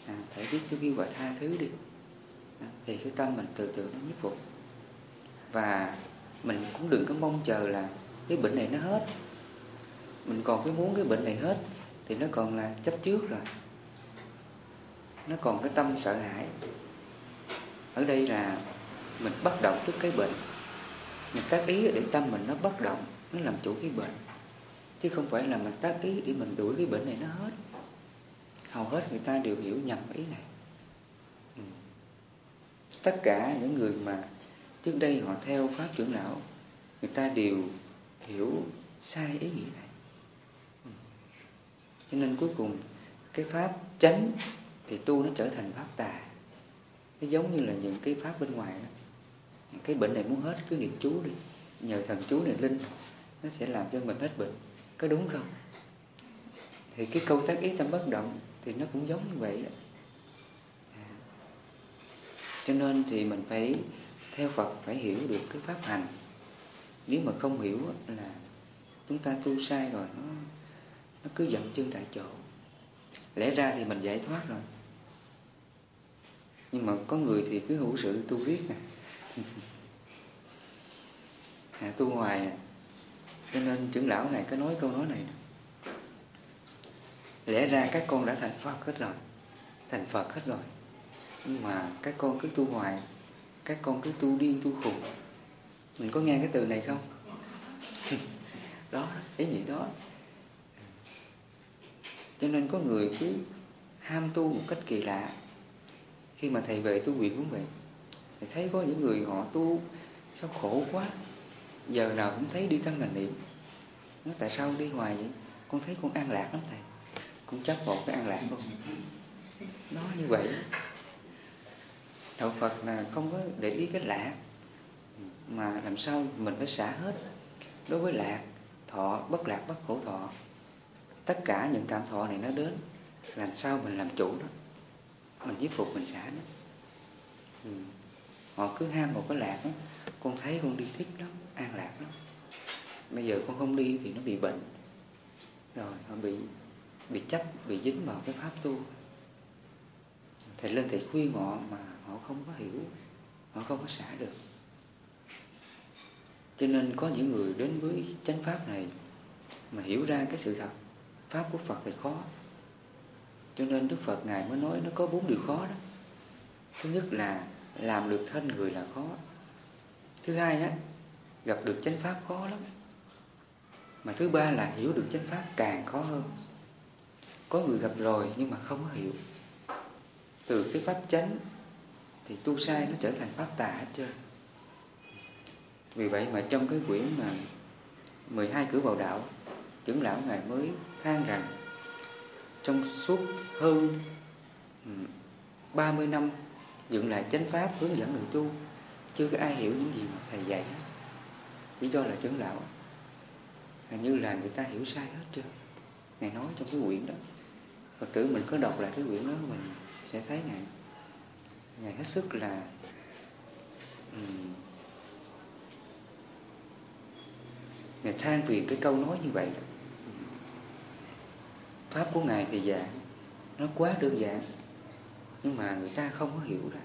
À, phải biết cái kêu gọi tha thứ đi. À, thì cái tâm mình từ từ nó nhiếp phục. Và mình cũng đừng có mong chờ là cái bệnh này nó hết mình còn cái muốn cái bệnh này hết, thì nó còn là chấp trước rồi. Nó còn cái tâm sợ hãi. Ở đây là mình bất động trước cái bệnh. Mình tác ý để tâm mình nó bất động, nó làm chủ cái bệnh. Chứ không phải là mình tác ý để mình đuổi cái bệnh này nó hết. Hầu hết người ta đều hiểu nhầm ý này. Ừ. tất cả những người mà trước đây họ theo pháp trưởng lão, người ta đều hiểu sai ý nghĩa này cho nên cuối cùng, cái pháp chánh thì tu nó trở thành pháp tà. Nó giống như là những cái pháp bên ngoài đó. Cái bệnh này muốn hết, cứ niệm chú đi. Nhờ thần chú này linh, nó sẽ làm cho mình hết bệnh. Có đúng không? Thì cái câu tác ý tâm bất động thì nó cũng giống như vậy đó. À. cho nên thì mình phải, theo Phật phải hiểu được cái pháp hành. Nếu mà không hiểu là chúng ta tu sai rồi, nó nó cứ dậm chân tại chỗ. Lẽ ra thì mình giải thoát rồi. Nhưng mà có người thì cứ hữu sự tu biết nè. À, tu ngoài à. cho nên trưởng lão này có nói câu nói này lẽ ra các con đã thành Phật hết rồi. Thành Phật hết rồi. Nhưng mà các con cứ tu hoài. Các con cứ tu điên tu khùng. Mình có nghe cái từ này không? Đó ý nghĩa đó cho nên có người cứ ham tu một cách kỳ lạ. Khi mà thầy về tu viện cũng vậy thầy thấy có những người họ tu sao khổ quá. Giờ nào cũng thấy đi tăng ngành niệm. Nó tại sao đi hoài vậy? Con thấy con an lạc lắm thầy. Con chấp một cái an lạc luôn. Nó như vậy. Đạo phật là không có để ý cái lạc, mà làm sao mình phải xả hết. Đối với lạc, thọ, bất lạc, bất khổ thọ tất cả những cảm thọ này nó đến. Làm sao mình làm chủ đó mình giết phục, mình xả nó. Ừ. họ cứ ham một cái lạc đó con thấy con đi thích lắm, an lạc lắm. Bây giờ con không đi thì nó bị bệnh. Rồi, họ bị bị chấp, bị dính vào cái pháp tu. Thầy lên thầy khuyên họ mà họ không có hiểu, họ không có xả được. Cho nên có những người đến với chánh pháp này mà hiểu ra cái sự thật pháp của Phật thì khó. Cho nên Đức Phật ngài mới nói nó có bốn điều khó đó. Thứ nhất là làm được thân người là khó. Thứ hai á, gặp được chánh pháp khó lắm. Mà thứ ba là hiểu được chánh pháp càng khó hơn. Có người gặp rồi nhưng mà không hiểu. Từ cái pháp chánh thì tu sai nó trở thành pháp tà hết trơn. Vì vậy mà trong cái quyển mà 12 cửa vào đạo trưởng lão ngài mới than rằng trong suốt hơn ừ, 30 năm dựng lại chánh pháp hướng dẫn người tu chưa có ai hiểu những gì mà thầy dạy hết. Lý do là trưởng lão hình như là người ta hiểu sai hết chưa ngài nói trong cái quyển đó. Phật tử mình có đọc lại cái quyển đó mình sẽ thấy ngài ngài hết sức là um, ngài than phiền cái câu nói như vậy đó pháp của ngài thì giảng, nó quá đơn giản, nhưng mà người ta không có hiểu ra.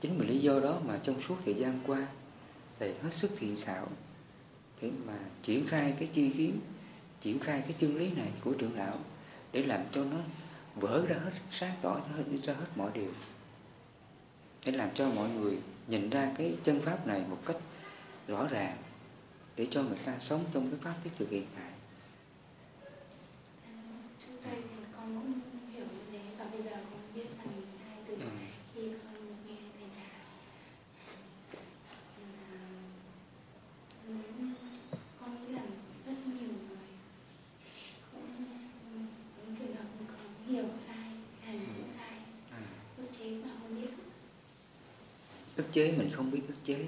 Chính vì lý do đó mà trong suốt thời gian qua, thầy hết sức thiện xảo để mà triển khai cái chi kiến, triển khai cái chân lý này của trưởng lão để làm cho nó vỡ ra hết, sáng tỏ hết, ra hết mọi điều. Để làm cho mọi người nhìn ra cái chân pháp này một cách rõ ràng, để cho người ta sống trong cái pháp thiết thực hiện tại chế mình không biết ức chế.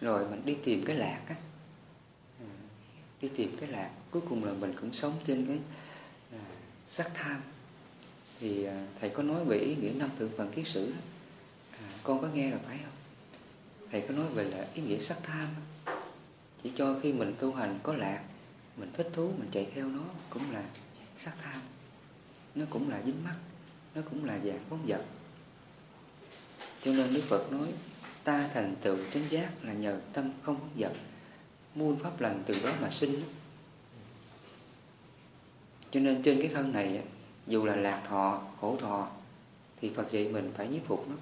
Rồi mình đi tìm cái lạc á. Đi tìm cái lạc cuối cùng là mình cũng sống trên cái à, sắc tham. Thì à, thầy có nói về ý nghĩa năm thượng phần kiết sử đó. À, con có nghe rồi phải không? Thầy có nói về là ý nghĩa sắc tham chỉ cho khi mình tu hành có lạc mình thích thú mình chạy theo nó cũng là sắc tham. Nó cũng là dính mắt nó cũng là dạng phóng vật cho nên Đức Phật nói, ta thành tựu chánh giác là nhờ tâm không giận, muôn pháp lành từ đó mà sinh. Cho nên trên cái thân này dù là lạc thọ, khổ thọ, thì Phật dạy mình phải nhiếp phục nó.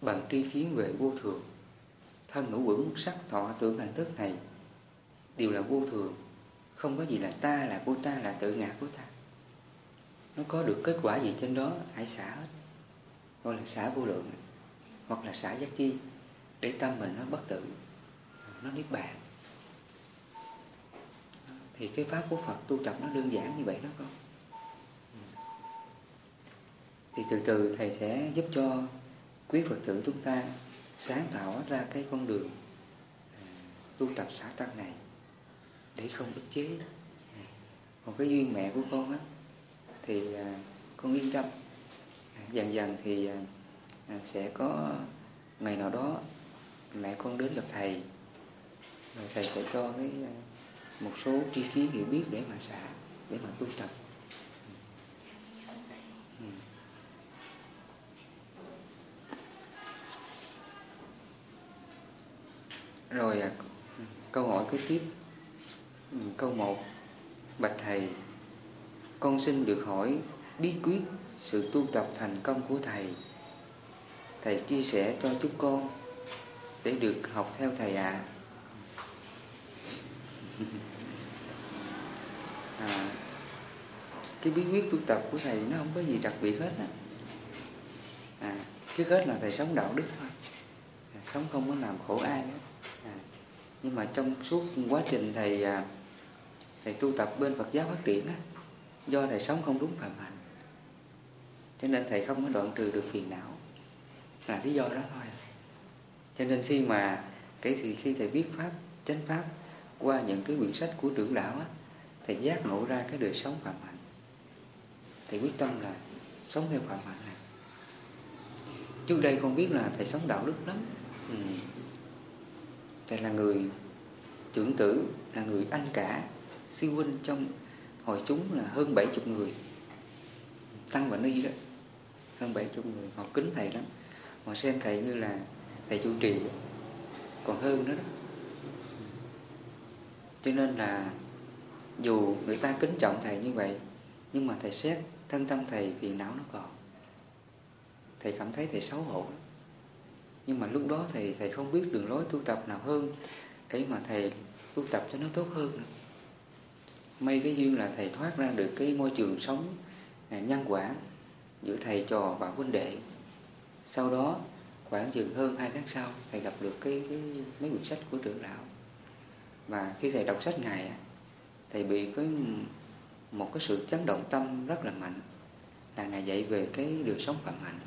Bằng tri kiến về vô thường, thân ngũ quẩn sắc thọ tưởng hành thức này, đều là vô thường. Không có gì là ta là của ta, là tự ngã của ta. Nó có được kết quả gì trên đó, hãy xả hết gọi là xả vô lượng hoặc là xả giác chi để tâm mình nó bất tử, nó niết bàn. Thì cái pháp của Phật tu tập nó đơn giản như vậy đó con. Thì từ từ thầy sẽ giúp cho quý Phật tử chúng ta sáng tạo ra cái con đường à, tu tập xả tăng này để không ức chế còn cái duyên mẹ của con á, thì à, con yên tâm dần dần thì à, à, sẽ có ngày nào đó mẹ con đến gặp thầy. Rồi thầy sẽ cho cái à, một số tri kiến hiểu biết để mà xả, để mà tu tập. Ừ. rồi câu hỏi kế tiếp. Ừ, câu một. Bạch thầy, con xin được hỏi bí quyết sự tu tập thành công của Thầy. Thầy chia sẻ cho chúng con để được học theo Thầy ạ. À. à, cái bí quyết tu tập của Thầy nó không có gì đặc biệt hết á. À, trước hết là Thầy sống đạo đức thôi. À, sống không có làm khổ ai. À, nhưng mà trong suốt quá trình Thầy... À, thầy tu tập bên Phật giáo phát triển á, do thầy sống không đúng phạm hạnh cho nên thầy không có đoạn trừ được phiền não. Là lý do đó thôi. Cho nên khi mà cái thì khi thầy viết pháp, chánh pháp qua những cái quyển sách của trưởng lão á, thầy giác ngộ ra cái đời sống phạm hạnh. Thầy quyết tâm là sống theo phạm hạnh này. Trước đây không biết là thầy sống đạo đức lắm. Ừ. thầy là người trưởng tử, là người anh cả sư huynh trong hội chúng là hơn 70 người. Tăng và ni đó hơn 70 người, họ kính thầy lắm. Họ xem thầy như là thầy chủ trì. Còn hơn nữa đó. Cho nên là dù người ta kính trọng thầy như vậy, nhưng mà thầy xét thân tâm thầy phiền não nó còn. Thầy cảm thấy thầy xấu hổ. Nhưng mà lúc đó thầy thầy không biết đường lối tu tập nào hơn để mà thầy tu tập cho nó tốt hơn. Nữa. may cái duyên là thầy thoát ra được cái môi trường sống à, nhân quả giữa thầy trò và huynh đệ. Sau đó khoảng chừng hơn hai tháng sau thầy gặp được cái, cái mấy quyển sách của trưởng lão. Và khi thầy đọc sách ngài thầy bị cái một cái sự chấn động tâm rất là mạnh là ngài dạy về cái đời sống phạm hạnh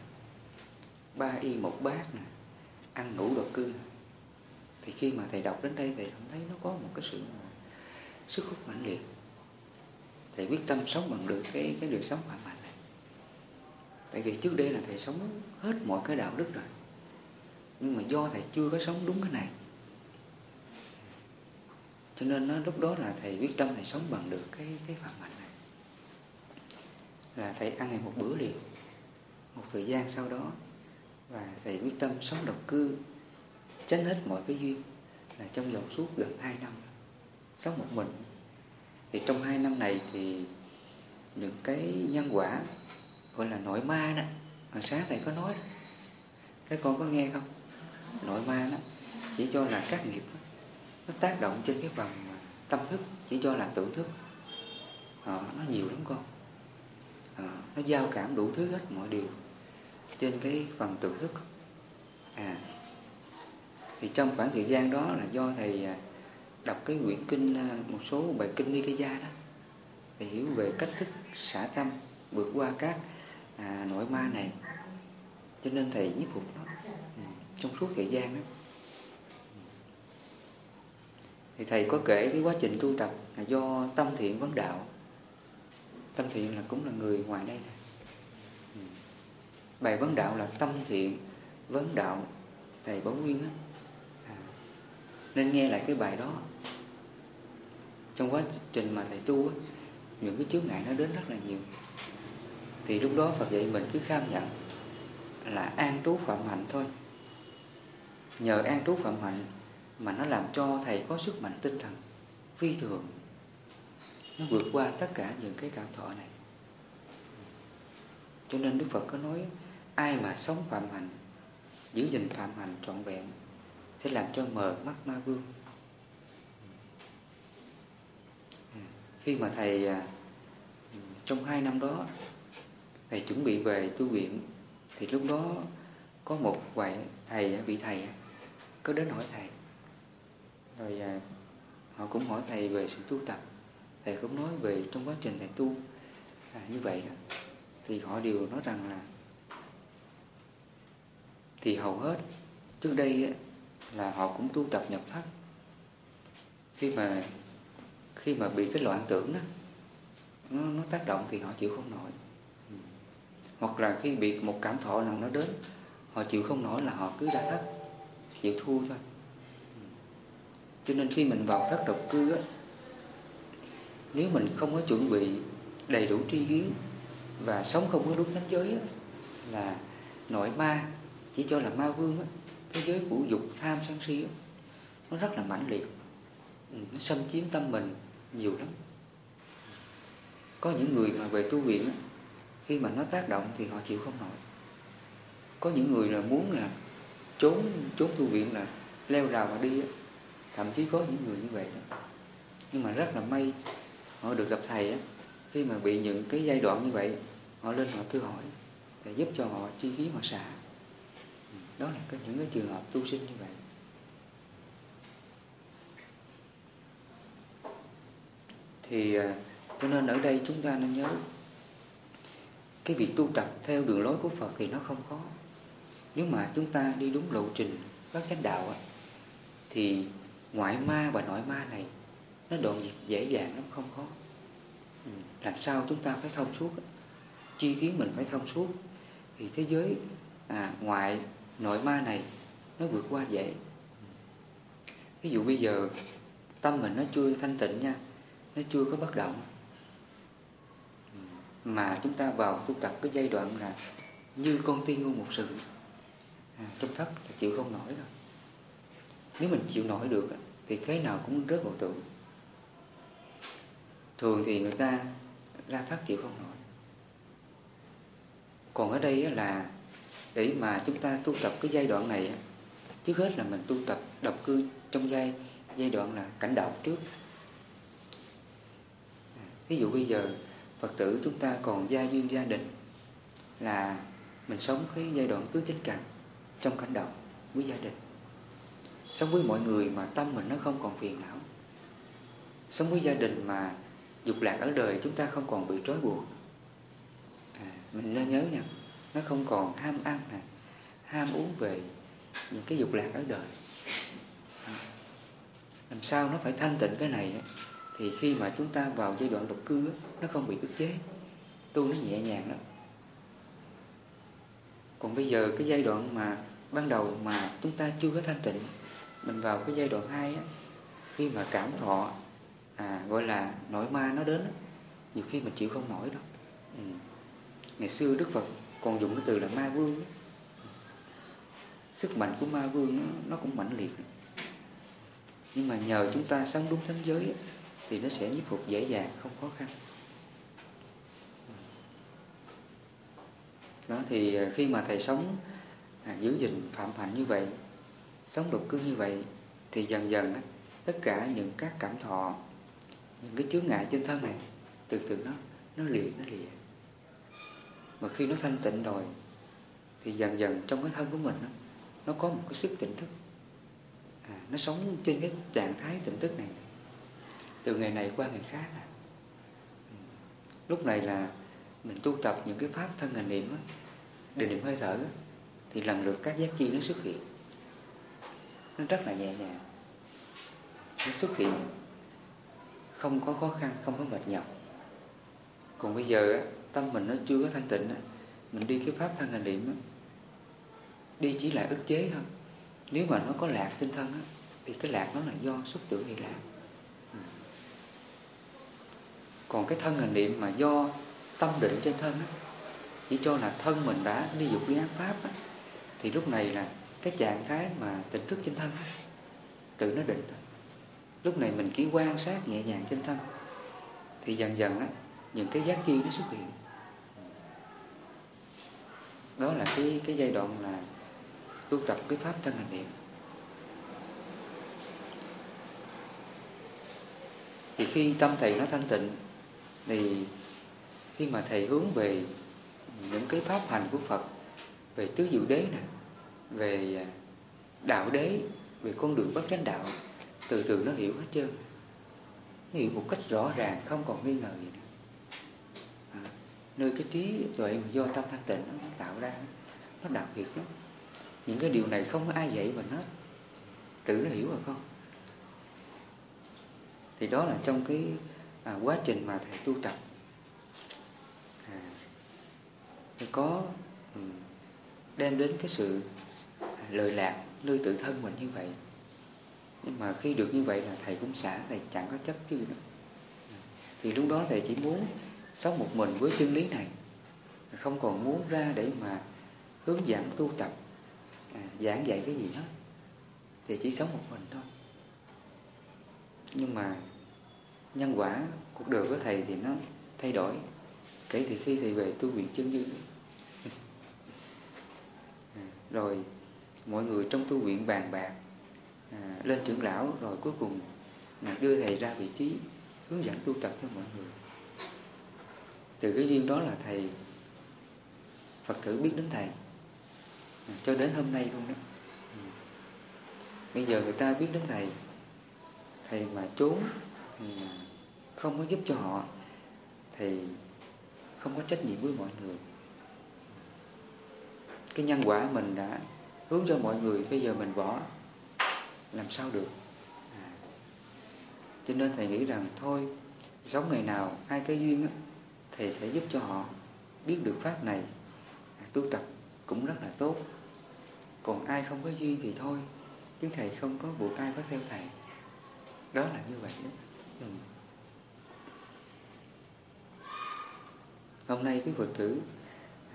ba y một bát nè ăn ngủ độc cư thì khi mà thầy đọc đến đây thầy cảm thấy nó có một cái sự sức hút mạnh liệt. Thầy quyết tâm sống bằng được cái cái đời sống phạm hạnh tại vì trước đây là thầy sống hết mọi cái đạo đức rồi. Nhưng mà do thầy chưa có sống đúng cái này. Cho nên nó lúc đó là thầy quyết tâm thầy sống bằng được cái cái phạm hạnh này. Là thầy ăn ngày một bữa liền, một thời gian sau đó, và thầy quyết tâm sống độc cư tránh hết mọi cái duyên, là trong vòng suốt gần hai năm, sống một mình. Thì trong hai năm này thì những cái nhân quả gọi là nội ma đó. Hồi sáng thầy có nói. Đó. các con có nghe không? Nội ma đó chỉ cho là các nghiệp đó, nó tác động trên cái phần tâm thức chỉ cho là tưởng thức. À, nó nhiều lắm con. À, nó giao cảm đủ thứ hết mọi điều trên cái phần tưởng thức. À thì trong khoảng thời gian đó là do thầy à, đọc cái quyển kinh à, một số bài kinh Nikaya đó. Thì hiểu về cách thức xả tâm vượt qua các à, nội ma này. Cho nên thầy nhiếp phục nó ừ, trong suốt thời gian đó. Thì thầy có kể cái quá trình tu tập là do tâm thiện vấn đạo. Tâm thiện là cũng là người ngoài đây này. Ừ. bài vấn đạo là tâm thiện vấn đạo thầy Bảo Nguyên á. À, nên nghe lại cái bài đó. Trong quá trình mà thầy tu á những cái chướng ngại nó đến rất là nhiều thì lúc đó Phật dạy mình cứ kham nhận là an trú phạm hạnh thôi. Nhờ an trú phạm hạnh mà nó làm cho thầy có sức mạnh tinh thần, phi thường. Nó vượt qua tất cả những cái cảm thọ này. Cho nên Đức Phật có nói, ai mà sống phạm hạnh, giữ gìn phạm hạnh trọn vẹn, sẽ làm cho mờ mắt ma vương. À, khi mà thầy à, trong hai năm đó thầy chuẩn bị về tu viện. Thì lúc đó có một vị thầy vị thầy có đến hỏi thầy. Rồi à, họ cũng hỏi thầy về sự tu tập. Thầy cũng nói về trong quá trình thầy tu à, như vậy đó. Thì họ đều nói rằng là thì hầu hết trước đây là họ cũng tu tập nhập pháp. Khi mà khi mà bị cái loạn tưởng đó nó, nó tác động thì họ chịu không nổi hoặc là khi bị một cảm thọ nào nó đến họ chịu không nổi là họ cứ ra thất chịu thua thôi. Cho nên khi mình vào thất độc cư á nếu mình không có chuẩn bị đầy đủ tri kiến và sống không có đúng thánh giới á, là nội ma chỉ cho là ma vương á, thế giới của dục tham sân si á, nó rất là mãnh liệt. Ừ, nó xâm chiếm tâm mình nhiều lắm. Có những người mà về tu viện á, khi mà nó tác động thì họ chịu không nổi. Có những người là muốn là trốn trốn tu viện là leo rào mà đi á, thậm chí có những người như vậy đó. Nhưng mà rất là may họ được gặp thầy á. Khi mà bị những cái giai đoạn như vậy họ lên họ thưa hỏi để giúp cho họ chi khí họ xả. Đó là cái, những cái trường hợp tu sinh như vậy. Thì à, cho nên ở đây chúng ta nên nhớ cái việc tu tập theo đường lối của Phật thì nó không khó. Nếu mà chúng ta đi đúng lộ trình các chánh đạo thì ngoại ma và nội ma này nó đoạn diệt dễ dàng lắm không khó. Ừ, làm sao chúng ta phải thông suốt chi kiến mình phải thông suốt. Thì thế giới à, ngoại nội ma này nó vượt qua dễ. Ví dụ bây giờ tâm mình nó chưa thanh tịnh nha nó chưa có bất động mà chúng ta vào tu tập cái giai đoạn là như con tiên ngu một sự. À, trong thất là chịu không nổi rồi. Nếu mình chịu nổi được thì thế nào cũng rớt vào tượng thường thì người ta ra thất chịu không nổi. Còn ở đây là để mà chúng ta tu tập cái giai đoạn này trước hết là mình tu tập độc cư trong giai giai đoạn là cảnh đạo trước. À, ví dụ bây giờ Phật tử chúng ta còn gia duyên gia đình là mình sống cái giai đoạn tứ chánh cảnh trong cảnh động với gia đình. Sống với mọi người mà tâm mình nó không còn phiền não. Sống với gia đình mà dục lạc ở đời chúng ta không còn bị trói buộc. À, mình nên nhớ nha nó không còn ham ăn nè ham uống về những cái dục lạc ở đời. À, làm sao nó phải thanh tịnh cái này thì khi mà chúng ta vào giai đoạn độc cư nó không bị ức chế tu nó nhẹ nhàng lắm còn bây giờ cái giai đoạn mà ban đầu mà chúng ta chưa có thanh tịnh mình vào cái giai đoạn 2 á khi mà cảm thọ à, gọi là nội ma nó đến á, nhiều khi mình chịu không nổi đâu ừ. ngày xưa đức phật còn dùng cái từ là ma vương á. sức mạnh của ma vương nó, nó cũng mạnh liệt nhưng mà nhờ chúng ta sống đúng thánh giới á, thì nó sẽ nhiếp phục dễ dàng không khó khăn. Đó thì à, khi mà thầy sống à, giữ gìn phạm hạnh như vậy sống độc cư như vậy thì dần dần á, tất cả những các cảm thọ những cái chướng ngại trên thân này từ từ nó nó lìa nó lìa. Mà khi nó thanh tịnh rồi thì dần dần trong cái thân của mình á nó có một cái sức tỉnh thức. À, nó sống trên cái trạng thái tỉnh thức này từ ngày này qua ngày khác à. lúc này là mình tu tập những cái pháp thân hành niệm á, định niệm hơi thở thì lần lượt các giác chi nó xuất hiện. Nó rất là nhẹ nhàng. Nó xuất hiện không có khó khăn không có mệt nhọc. Còn bây giờ tâm mình nó chưa có thanh tịnh mình đi cái pháp thân hành niệm đi chỉ là ức chế thôi. Nếu mà nó có lạc tinh thân thì cái lạc nó là do xuất tưởng hay lạc còn cái thân hành niệm mà do tâm định trên thân á, chỉ cho là thân mình đã đi dục đi ác pháp á, thì lúc này là cái trạng thái mà tỉnh thức trên thân á, tự nó định thôi. Lúc này mình chỉ quan sát nhẹ nhàng trên thân thì dần dần á, những cái giác chi nó xuất hiện. Đó là cái cái giai đoạn là tu tập cái pháp thân hành niệm. Thì khi tâm thầy nó thanh tịnh thì khi mà thầy hướng về những cái pháp hành của Phật về tứ diệu đế nè về à, đạo đế về con đường bất chánh đạo từ từ nó hiểu hết trơn. Nó hiểu một cách rõ ràng không còn nghi ngờ gì nữa. À, nơi cái trí tuệ mà do tâm thanh tịnh nó tạo ra nó đặc biệt lắm. Những cái điều này không có ai dạy mình hết. Tự nó hiểu rồi không? Thì đó là trong cái à, quá trình mà thầy tu tập. À, thì có um, đem đến cái sự à, lợi lạc nơi tự thân mình như vậy. Nhưng mà khi được như vậy là thầy cũng xả thầy chẳng có chấp chứ nữa. Thì lúc đó thầy chỉ muốn sống một mình với chân lý này. Không còn muốn ra để mà hướng dẫn tu tập à, giảng dạy cái gì hết. Thì chỉ sống một mình thôi. Nhưng mà nhân quả cuộc đời của thầy thì nó thay đổi. Kể từ khi thầy về tu viện chân như rồi mọi người trong tu viện bàn bạc à, lên trưởng lão rồi cuối cùng là đưa thầy ra vị trí hướng dẫn tu tập cho mọi người. Từ cái duyên đó là thầy Phật tử biết đến thầy. À, cho đến hôm nay luôn đó. Bây giờ người ta biết đến thầy thầy mà trốn không có giúp cho họ thì không có trách nhiệm với mọi người. Cái nhân quả mình đã hướng cho mọi người bây giờ mình bỏ làm sao được? À. cho nên thầy nghĩ rằng thôi sống ngày nào hai cái duyên á, thầy sẽ giúp cho họ biết được pháp này. À, tu tập cũng rất là tốt. Còn ai không có duyên thì thôi chứ thầy không có buộc ai có theo thầy. Đó là như vậy đó. Ừ. hôm nay cái phật tử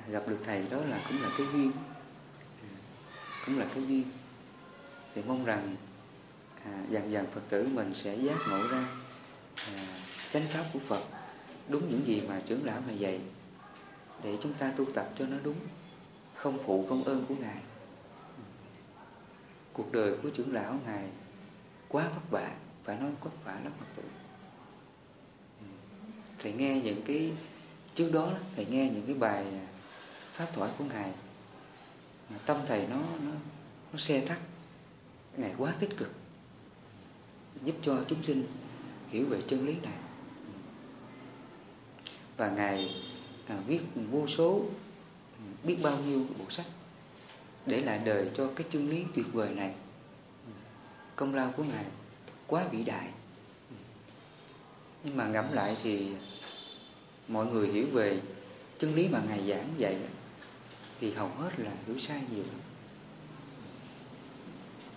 gặp được thầy đó là cũng là cái duyên. Cũng là cái duyên. Thì mong rằng à, dần dần phật tử mình sẽ giác ngộ ra à, chánh pháp của phật đúng những gì mà trưởng lão này dạy để chúng ta tu tập cho nó đúng không phụ công ơn của ngài. Cuộc đời của trưởng lão ngài quá vất vả phải nói vất vả lắm phật tử. Thầy nghe những cái trước đó thầy nghe những cái bài à, pháp thoại của ngài tâm thầy nó nó nó xe thắt ngài quá tích cực giúp cho chúng sinh hiểu về chân lý này. Và ngài à, viết vô số à, biết bao nhiêu bộ sách để lại đời cho cái chân lý tuyệt vời này. Công lao của ngài quá vĩ đại. Nhưng mà ngẫm lại thì mọi người hiểu về chân lý mà ngài giảng dạy thì hầu hết là hiểu sai nhiều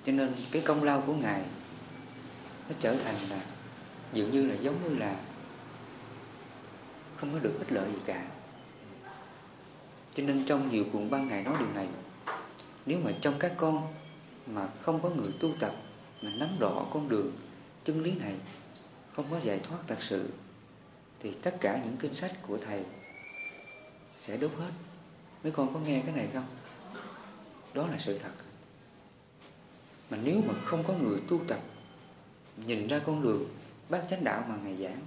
cho nên cái công lao của ngài nó trở thành là dường như là giống như là không có được ích lợi gì cả. Cho nên trong nhiều cuộn ban ngài nói điều này, nếu mà trong các con mà không có người tu tập mà nắm rõ con đường chân lý này, không có giải thoát thật sự thì tất cả những kinh sách của thầy sẽ đốt hết. Mấy con có nghe cái này không? Đó là sự thật. Mà nếu mà không có người tu tập, nhìn ra con đường bác chánh đạo mà ngài giảng,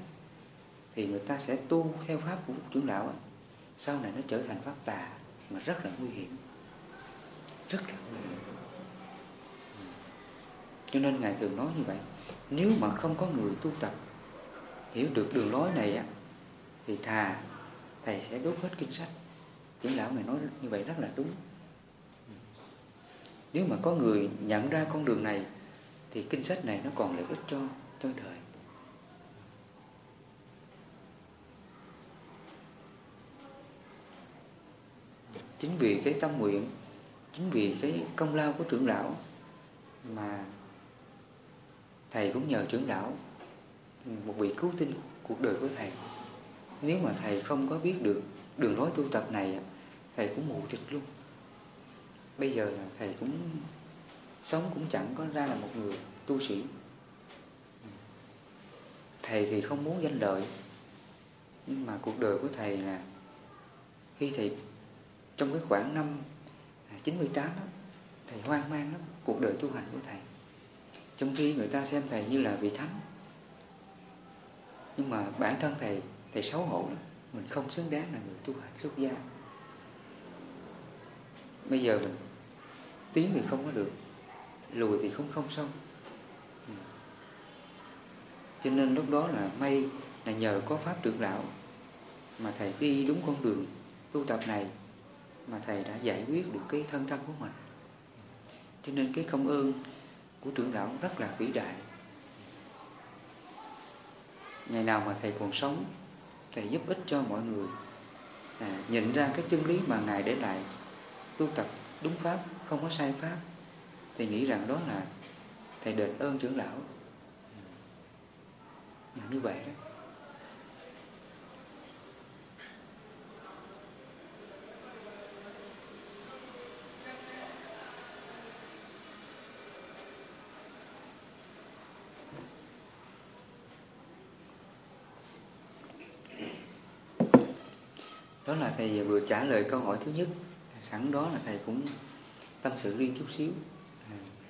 thì người ta sẽ tu theo pháp của trưởng đạo sau này nó trở thành pháp tà mà rất là nguy hiểm. Rất là nguy hiểm. Cho nên ngài thường nói như vậy, nếu mà không có người tu tập hiểu được đường lối này á, thì thà thầy sẽ đốt hết kinh sách. Trưởng lão này nói như vậy rất là đúng. Nếu mà có người nhận ra con đường này, thì kinh sách này nó còn lợi ích cho cho đời. Chính vì cái tâm nguyện, chính vì cái công lao của trưởng lão mà thầy cũng nhờ trưởng lão một vị cứu tinh cuộc đời của thầy. Nếu mà thầy không có biết được đường lối tu tập này thầy cũng mù tịt luôn. Bây giờ là thầy cũng sống cũng chẳng có ra là một người tu sĩ. Thầy thì không muốn danh lợi nhưng mà cuộc đời của thầy là khi thầy trong cái khoảng năm 98 đó, thầy hoang mang lắm cuộc đời tu hành của thầy. Trong khi người ta xem thầy như là vị thánh nhưng mà bản thân thầy thầy xấu hổ lắm. Mình không xứng đáng là người tu hành xuất gia. Bây giờ mình tiến thì không có được, lùi thì không không xong. Ừ. Cho nên lúc đó là may là nhờ có pháp trưởng đạo mà thầy đi đúng con đường tu tập này mà thầy đã giải quyết được cái thân tâm của mình. Cho nên cái công ơn của trưởng đạo rất là vĩ đại ngày nào mà thầy còn sống thầy giúp ích cho mọi người. À, nhìn ra cái chân lý mà ngài để lại tu tập đúng pháp không có sai pháp thì nghĩ rằng đó là thầy đền ơn trưởng lão. Ừ. Là như vậy đó. Đó là thầy vừa trả lời câu hỏi thứ nhất. Sẵn đó là thầy cũng tâm sự riêng chút xíu.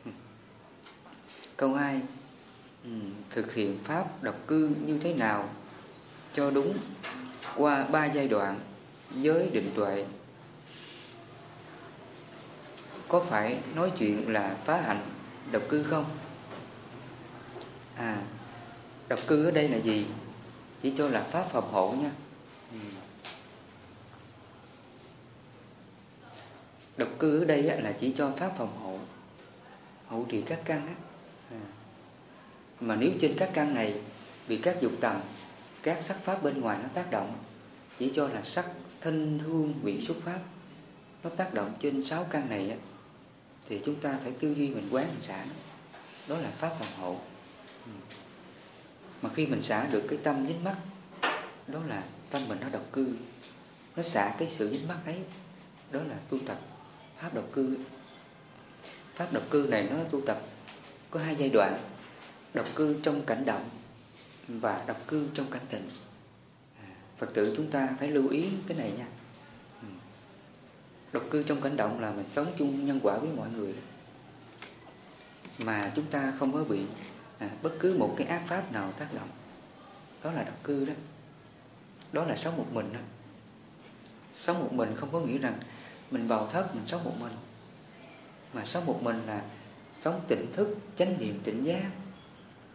Câu hai thực hiện pháp độc cư như thế nào cho đúng qua ba giai đoạn giới định tuệ? Có phải nói chuyện là phá hạnh độc cư không? À độc cư ở đây là gì? Chỉ cho là pháp phòng hộ nha. Độc cư ở đây là chỉ cho pháp phòng hộ. Hậu trì các căn á. À. Mà nếu trên các căn này vì các dục tầm, các sắc pháp bên ngoài nó tác động, chỉ cho là sắc thanh hương vị xúc pháp, nó tác động trên sáu căn này á, thì chúng ta phải tư duy mình quán mình xả nó. Đó là pháp phòng hộ. Ừ. Mà khi mình xả được cái tâm dính mắt đó là tâm mình nó độc cư, nó xả cái sự dính mắt ấy, đó là tu tập pháp độc cư. Pháp độc cư này nó tu tập có hai giai đoạn độc cư trong cảnh động và độc cư trong cảnh tịnh. À, Phật tử chúng ta phải lưu ý cái này nha. Ừ. Độc cư trong cảnh động là mình sống chung nhân quả với mọi người. Mà chúng ta không có bị à, bất cứ một cái ác pháp nào tác động. Đó là độc cư đó. Đó là sống một mình đó. sống một mình không có nghĩa rằng mình vào thất mình sống một mình. Mà sống một mình là sống tỉnh thức chánh niệm tỉnh giác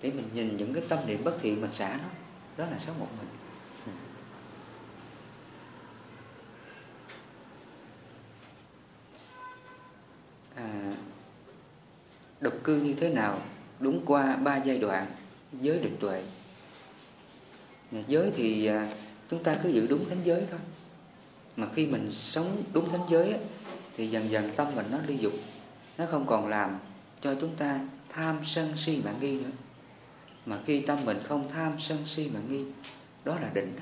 để mình nhìn những cái tâm niệm bất thiện mình xả nó. Đó là sống một mình. À, độc cư như thế nào? Đúng qua ba giai đoạn giới định tuệ. Giới thì à, chúng ta cứ giữ đúng thánh giới thôi mà khi mình sống đúng thánh giới thì dần dần tâm mình nó ly dục, nó không còn làm cho chúng ta tham sân si mạng nghi nữa. Mà khi tâm mình không tham sân si mạng nghi, đó là định.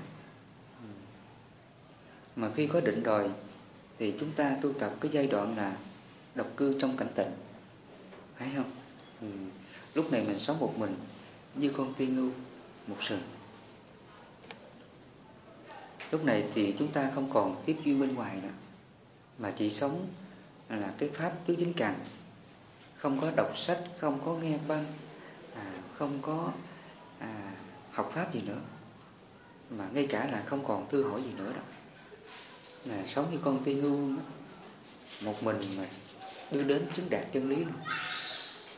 Mà khi có định rồi, thì chúng ta tu tập cái giai đoạn là độc cư trong cảnh tịnh. Phải không? Ừ. lúc này mình sống một mình, như con tiên ngưu một sừng lúc này thì chúng ta không còn tiếp duyên bên ngoài nữa mà chỉ sống là cái pháp tứ chính cạnh không có đọc sách không có nghe băng à, không có à, học pháp gì nữa mà ngay cả là không còn tư hỏi gì nữa đâu là sống như con tiên ngu một mình mà đưa đến chứng đạt chân lý luôn.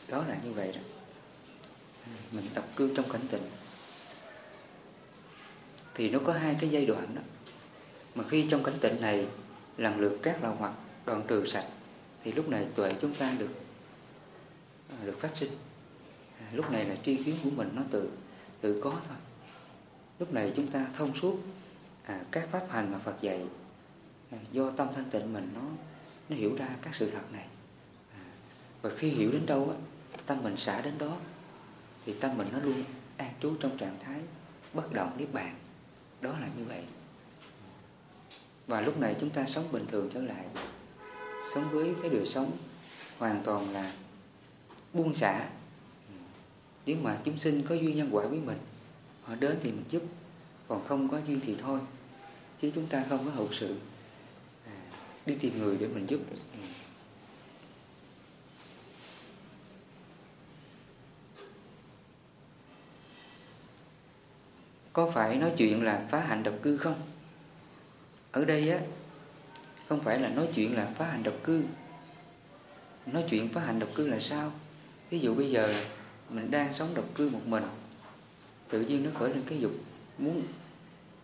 Đó là như vậy đó. Mình tập cư trong cảnh tịnh thì nó có hai cái giai đoạn đó. Mà khi trong cảnh tịnh này lần lượt các lậu hoặc đoạn trừ sạch thì lúc này tuệ chúng ta được à, được phát sinh. À, lúc này là tri kiến của mình nó tự tự có thôi. Lúc này chúng ta thông suốt à, các pháp hành mà Phật dạy à, do tâm thanh tịnh mình nó nó hiểu ra các sự thật này. À, và khi hiểu đến đâu á, tâm mình xả đến đó thì tâm mình nó luôn an trú trong trạng thái bất động niết bàn đó là như vậy. Và lúc này chúng ta sống bình thường trở lại. Sống với cái đời sống hoàn toàn là buông xả. Nếu mà chúng sinh có duyên nhân quả với mình, họ đến thì mình giúp, còn không có duyên thì thôi. Chứ chúng ta không có hậu sự à, đi tìm người để mình giúp được. Có phải nói chuyện là phá hạnh độc cư không? Ở đây á, không phải là nói chuyện là phá hành độc cư. Nói chuyện phá hành độc cư là sao? Ví dụ bây giờ mình đang sống độc cư một mình, tự nhiên nó khởi lên cái dục, muốn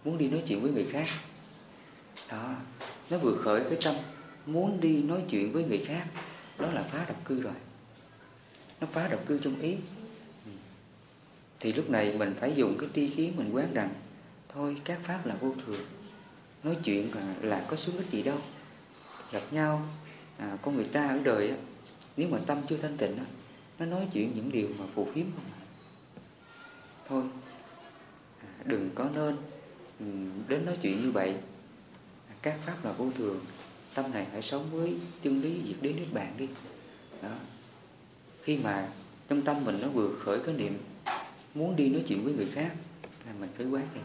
muốn đi nói chuyện với người khác. Đó, nó vừa khởi cái tâm, muốn đi nói chuyện với người khác, đó là phá độc cư rồi. Nó phá độc cư trong ý thì lúc này mình phải dùng cái tri kiến mình quán rằng thôi các pháp là vô thường. Nói chuyện là có xuống ích gì đâu. Gặp nhau à, con người ta ở đời á, nếu mà tâm chưa thanh tịnh á, nó nói chuyện những điều mà phù phiếm không à. thôi à, đừng có nên ừ, đến nói chuyện như vậy. À, các pháp là vô thường tâm này phải sống với chân lý diệt đế nước bạn đi. Đó. Khi mà trong tâm mình nó vừa khởi cái niệm muốn đi nói chuyện với người khác là mình phải quán đi.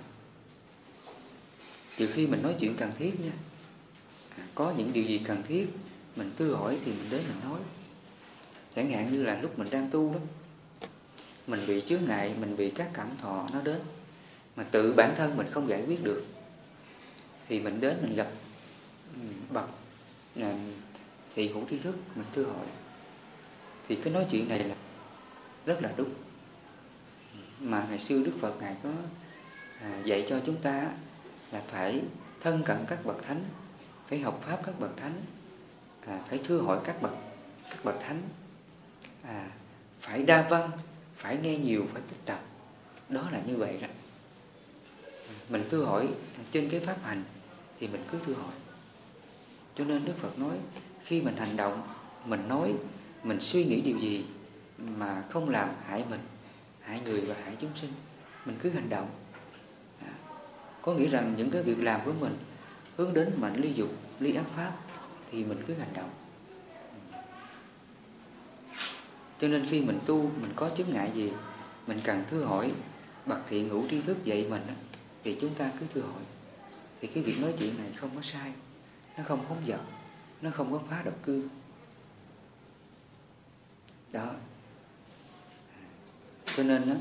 Trừ khi mình nói chuyện cần thiết nha. À, có những điều gì cần thiết mình cứ hỏi thì mình đến mình nói. Chẳng hạn như là lúc mình đang tu đó mình bị chướng ngại mình bị các cảm thọ nó đến mà tự bản thân mình không giải quyết được thì mình đến mình gặp bậc à, thì hữu tri thức mình cứ hỏi. Thì cái nói chuyện này là rất là đúng mà ngày xưa Đức Phật ngài có à, dạy cho chúng ta là phải thân cận các bậc thánh, phải học pháp các bậc thánh, à, phải thưa hỏi các bậc các bậc thánh, à, phải đa văn, phải nghe nhiều, phải tích tập. Đó là như vậy đó. Mình thưa hỏi trên cái pháp hành thì mình cứ thưa hỏi. Cho nên Đức Phật nói khi mình hành động, mình nói, mình suy nghĩ điều gì mà không làm hại mình hại người và hại chúng sinh. Mình cứ hành động. À, có nghĩa rằng những cái việc làm của mình hướng đến mạnh ly dục ly ác pháp thì mình cứ hành động. Cho nên khi mình tu mình có chướng ngại gì mình cần thưa hỏi bậc thiện hữu tri thức dạy mình thì chúng ta cứ thưa hỏi. Thì cái việc nói chuyện này không có sai nó không phóng dật nó không có phá độc cư. Đó cho nên đó,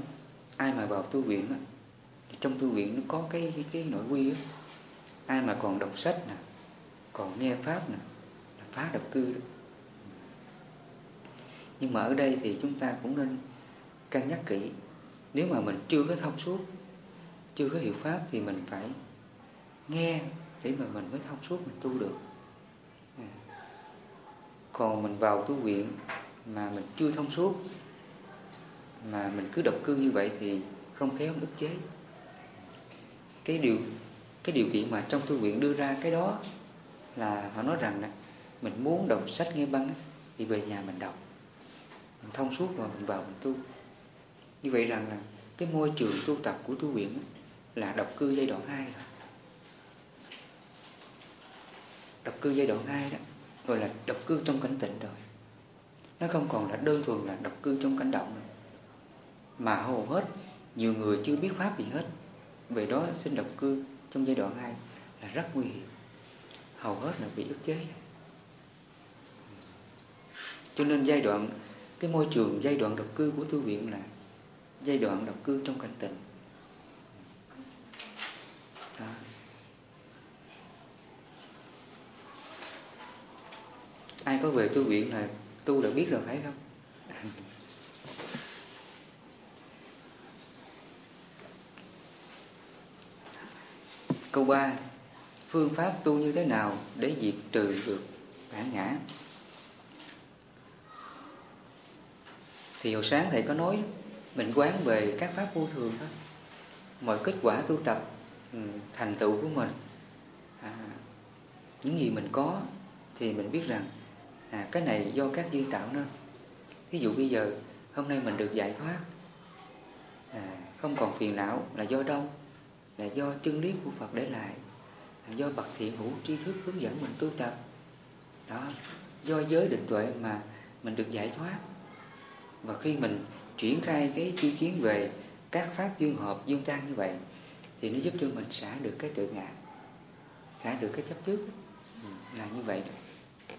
ai mà vào tu viện đó, trong tu viện nó có cái cái, cái nội quy đó. ai mà còn đọc sách nè còn nghe pháp nè là phá độc cư đó. Nhưng mà ở đây thì chúng ta cũng nên cân nhắc kỹ. Nếu mà mình chưa có thông suốt chưa có hiểu pháp thì mình phải nghe để mà mình mới thông suốt mình tu được. À. Còn mình vào tu viện mà mình chưa thông suốt mà mình cứ độc cư như vậy thì không khéo ức chế. Cái điều cái điều kiện mà trong thư viện đưa ra cái đó là họ nói rằng là mình muốn đọc sách nghe băng thì về nhà mình đọc. Mình thông suốt và mình vào mình tu. Như vậy rằng là cái môi trường tu tập của tu viện là độc cư giai đoạn 2 rồi. Độc cư giai đoạn 2 đó, gọi là độc cư trong cảnh tịnh rồi. Nó không còn là đơn thuần là độc cư trong cảnh động nữa mà hầu hết nhiều người chưa biết pháp gì hết. Về đó, sinh độc cư trong giai đoạn 2 là rất nguy hiểm. Hầu hết là bị ức chế. Cho nên giai đoạn, cái môi trường giai đoạn độc cư của tu viện là giai đoạn độc cư trong cảnh tịnh đó. ai có về tu viện là tu đã biết rồi, phải không? Câu 3 Phương pháp tu như thế nào để diệt trừ được bản ngã? Thì hồi sáng thầy có nói Mình quán về các pháp vô thường đó. Mọi kết quả tu tập ừ, Thành tựu của mình à, Những gì mình có Thì mình biết rằng à, Cái này do các duyên tạo nên. Ví dụ bây giờ Hôm nay mình được giải thoát à, Không còn phiền não là do đâu? Là do chân lý của Phật để lại, là do bậc thiện hữu tri thức hướng dẫn mình tu tập. Đó, do giới định tuệ mà mình được giải thoát. Và khi mình triển khai cái chi kiến về các pháp duyên hợp, duyên tan như vậy, thì nó giúp cho mình xả được cái tự ngã, xả được cái chấp trước. Ừ, là như vậy. Đó.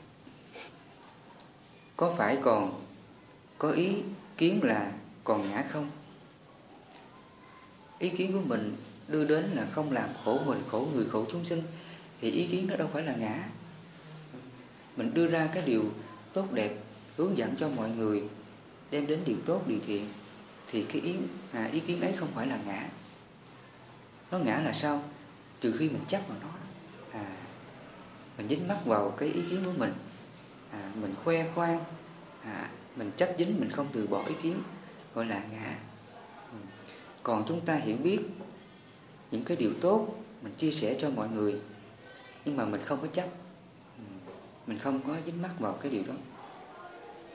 có phải còn có ý kiến là còn ngã không? Ý kiến của mình đưa đến là không làm khổ mình, khổ người, khổ chúng sinh thì ý kiến đó đâu phải là ngã. Mình đưa ra cái điều tốt đẹp hướng dẫn cho mọi người đem đến điều tốt, điều thiện thì cái ý à, ý kiến ấy không phải là ngã. Nó ngã là sao? Trừ khi mình chấp vào nó. À, mình dính mắc vào cái ý kiến của mình. À, mình khoe khoang, à, mình chấp dính mình không từ bỏ ý kiến gọi là ngã. Ừ. Còn chúng ta hiểu biết những cái điều tốt mình chia sẻ cho mọi người. Nhưng mà mình không có chấp. Ừ. Mình không có dính mắc vào cái điều đó.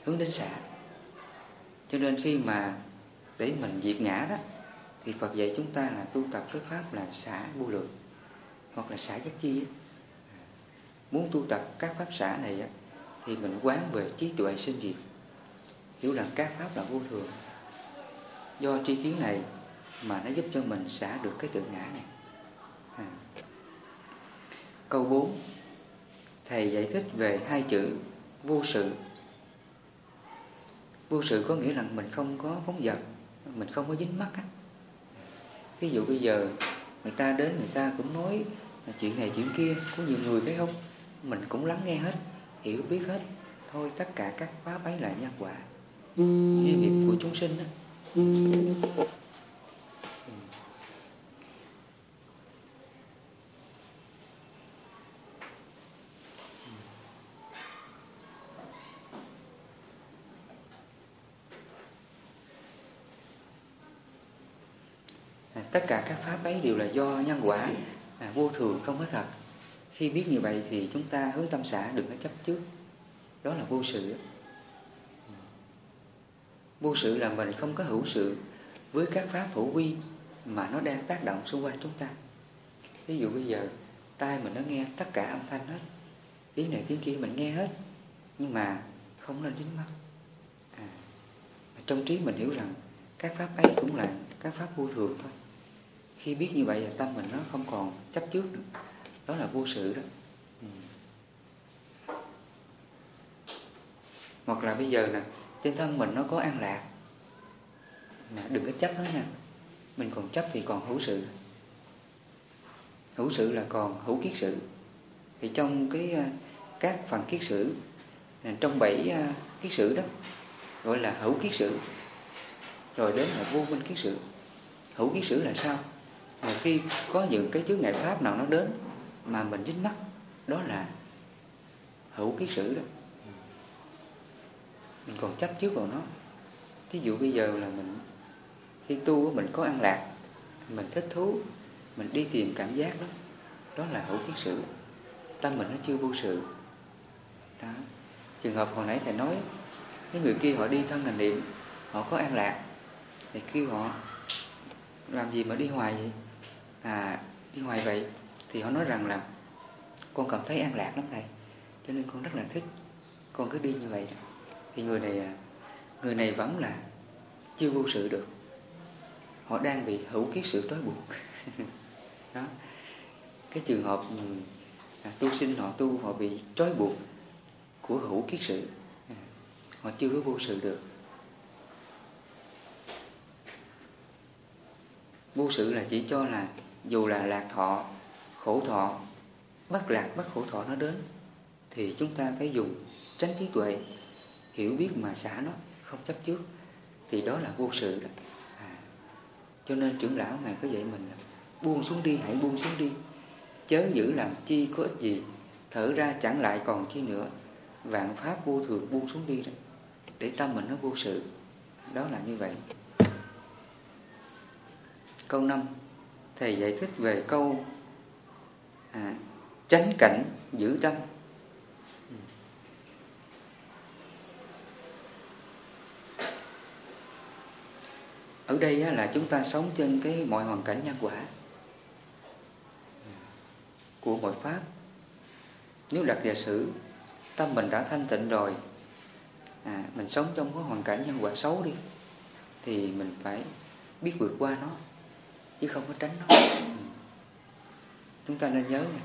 Hướng đến xả cho nên khi mà để mình diệt ngã đó, thì Phật dạy chúng ta là tu tập cái pháp là xả vô lượng, hoặc là xả giác chi à, muốn tu tập các pháp xả này thì mình quán về trí tuệ sinh diệt. Hiểu rằng các pháp là vô thường. Do tri kiến này mà nó giúp cho mình xả được cái tự ngã này. À. câu 4 thầy giải thích về hai chữ vô sự. Vô sự có nghĩa là mình không có phóng dật mình không có dính mắc á. Ví dụ bây giờ người ta đến người ta cũng nói chuyện này chuyện kia, có nhiều người phải không? Mình cũng lắng nghe hết, hiểu biết hết. Thôi tất cả các phá bấy là nhân quả. Duy nghiệp của chúng sinh đó. Tất cả các pháp ấy đều là do nhân quả. À, vô thường không có thật. Khi biết như vậy thì chúng ta hướng tâm xã đừng có chấp trước. Đó là vô sự. Vô sự là mình không có hữu sự với các pháp hữu vi mà nó đang tác động xung quanh chúng ta. Ví dụ bây giờ tai mình nó nghe tất cả âm thanh hết. Tiếng này tiếng kia mình nghe hết. Nhưng mà không nên dính mắt. À, trong trí mình hiểu rằng các pháp ấy cũng là các pháp vô thường thôi khi biết như vậy là tâm mình nó không còn chấp trước nữa. Đó là vô sự đó. Ừ. hoặc là bây giờ là trên thân mình nó có an lạc. Mà đừng có chấp nó nha. Mình còn chấp thì còn hữu sự. Hữu sự là còn hữu kiết sự. Thì trong cái à, các phần kiết sử à, trong bảy à, kiết sử đó, gọi là hữu kiết sử rồi đến là vô minh kiết sử hữu kiết sử là sao? Mà khi có những cái chướng ngại pháp nào nó đến mà mình dính mắc đó là hữu kiết sử đó. Mình còn chấp trước vào nó. Thí dụ bây giờ là mình, khi tu mình có ăn lạc, mình thích thú, mình đi tìm cảm giác đó đó là hữu kiết sử tâm mình nó chưa vô sự. Đó. Trường hợp hồi nãy thầy nói, cái người kia họ đi thân hành niệm, họ có an lạc, thì kêu họ làm gì mà đi hoài vậy? À đi ngoài vậy thì họ nói rằng là con cảm thấy an lạc lắm thầy cho nên con rất là thích con cứ đi như vậy. Thì người này người này vẫn là chưa vô sự được. Họ đang bị hữu kiết sự trói buộc. Đó. Cái trường hợp ừ, à, tu sinh họ tu họ bị trói buộc của hữu kiết sự. À, họ chưa có vô sự được. Vô sự là chỉ cho là dù là lạc thọ khổ thọ bất lạc bất khổ thọ nó đến thì chúng ta phải dùng tránh trí tuệ hiểu biết mà xả nó không chấp trước. Thì đó là vô sự đó. À, cho nên trưởng lão ngài có dạy mình là buông xuống đi hãy buông xuống đi. Chớ giữ làm chi có ích gì thở ra chẳng lại còn chi nữa. Vạn pháp vô thường buông xuống đi đó để tâm mình nó vô sự. Đó là như vậy. Câu 5 thầy giải thích về câu à, tránh cảnh giữ tâm. Ở đây là chúng ta sống trên cái mọi hoàn cảnh nhân quả của mọi pháp. Nếu đặt giả sử tâm mình đã thanh tịnh rồi à, mình sống trong cái hoàn cảnh nhân quả xấu đi thì mình phải biết vượt qua nó chứ không có tránh nó chúng ta nên nhớ này,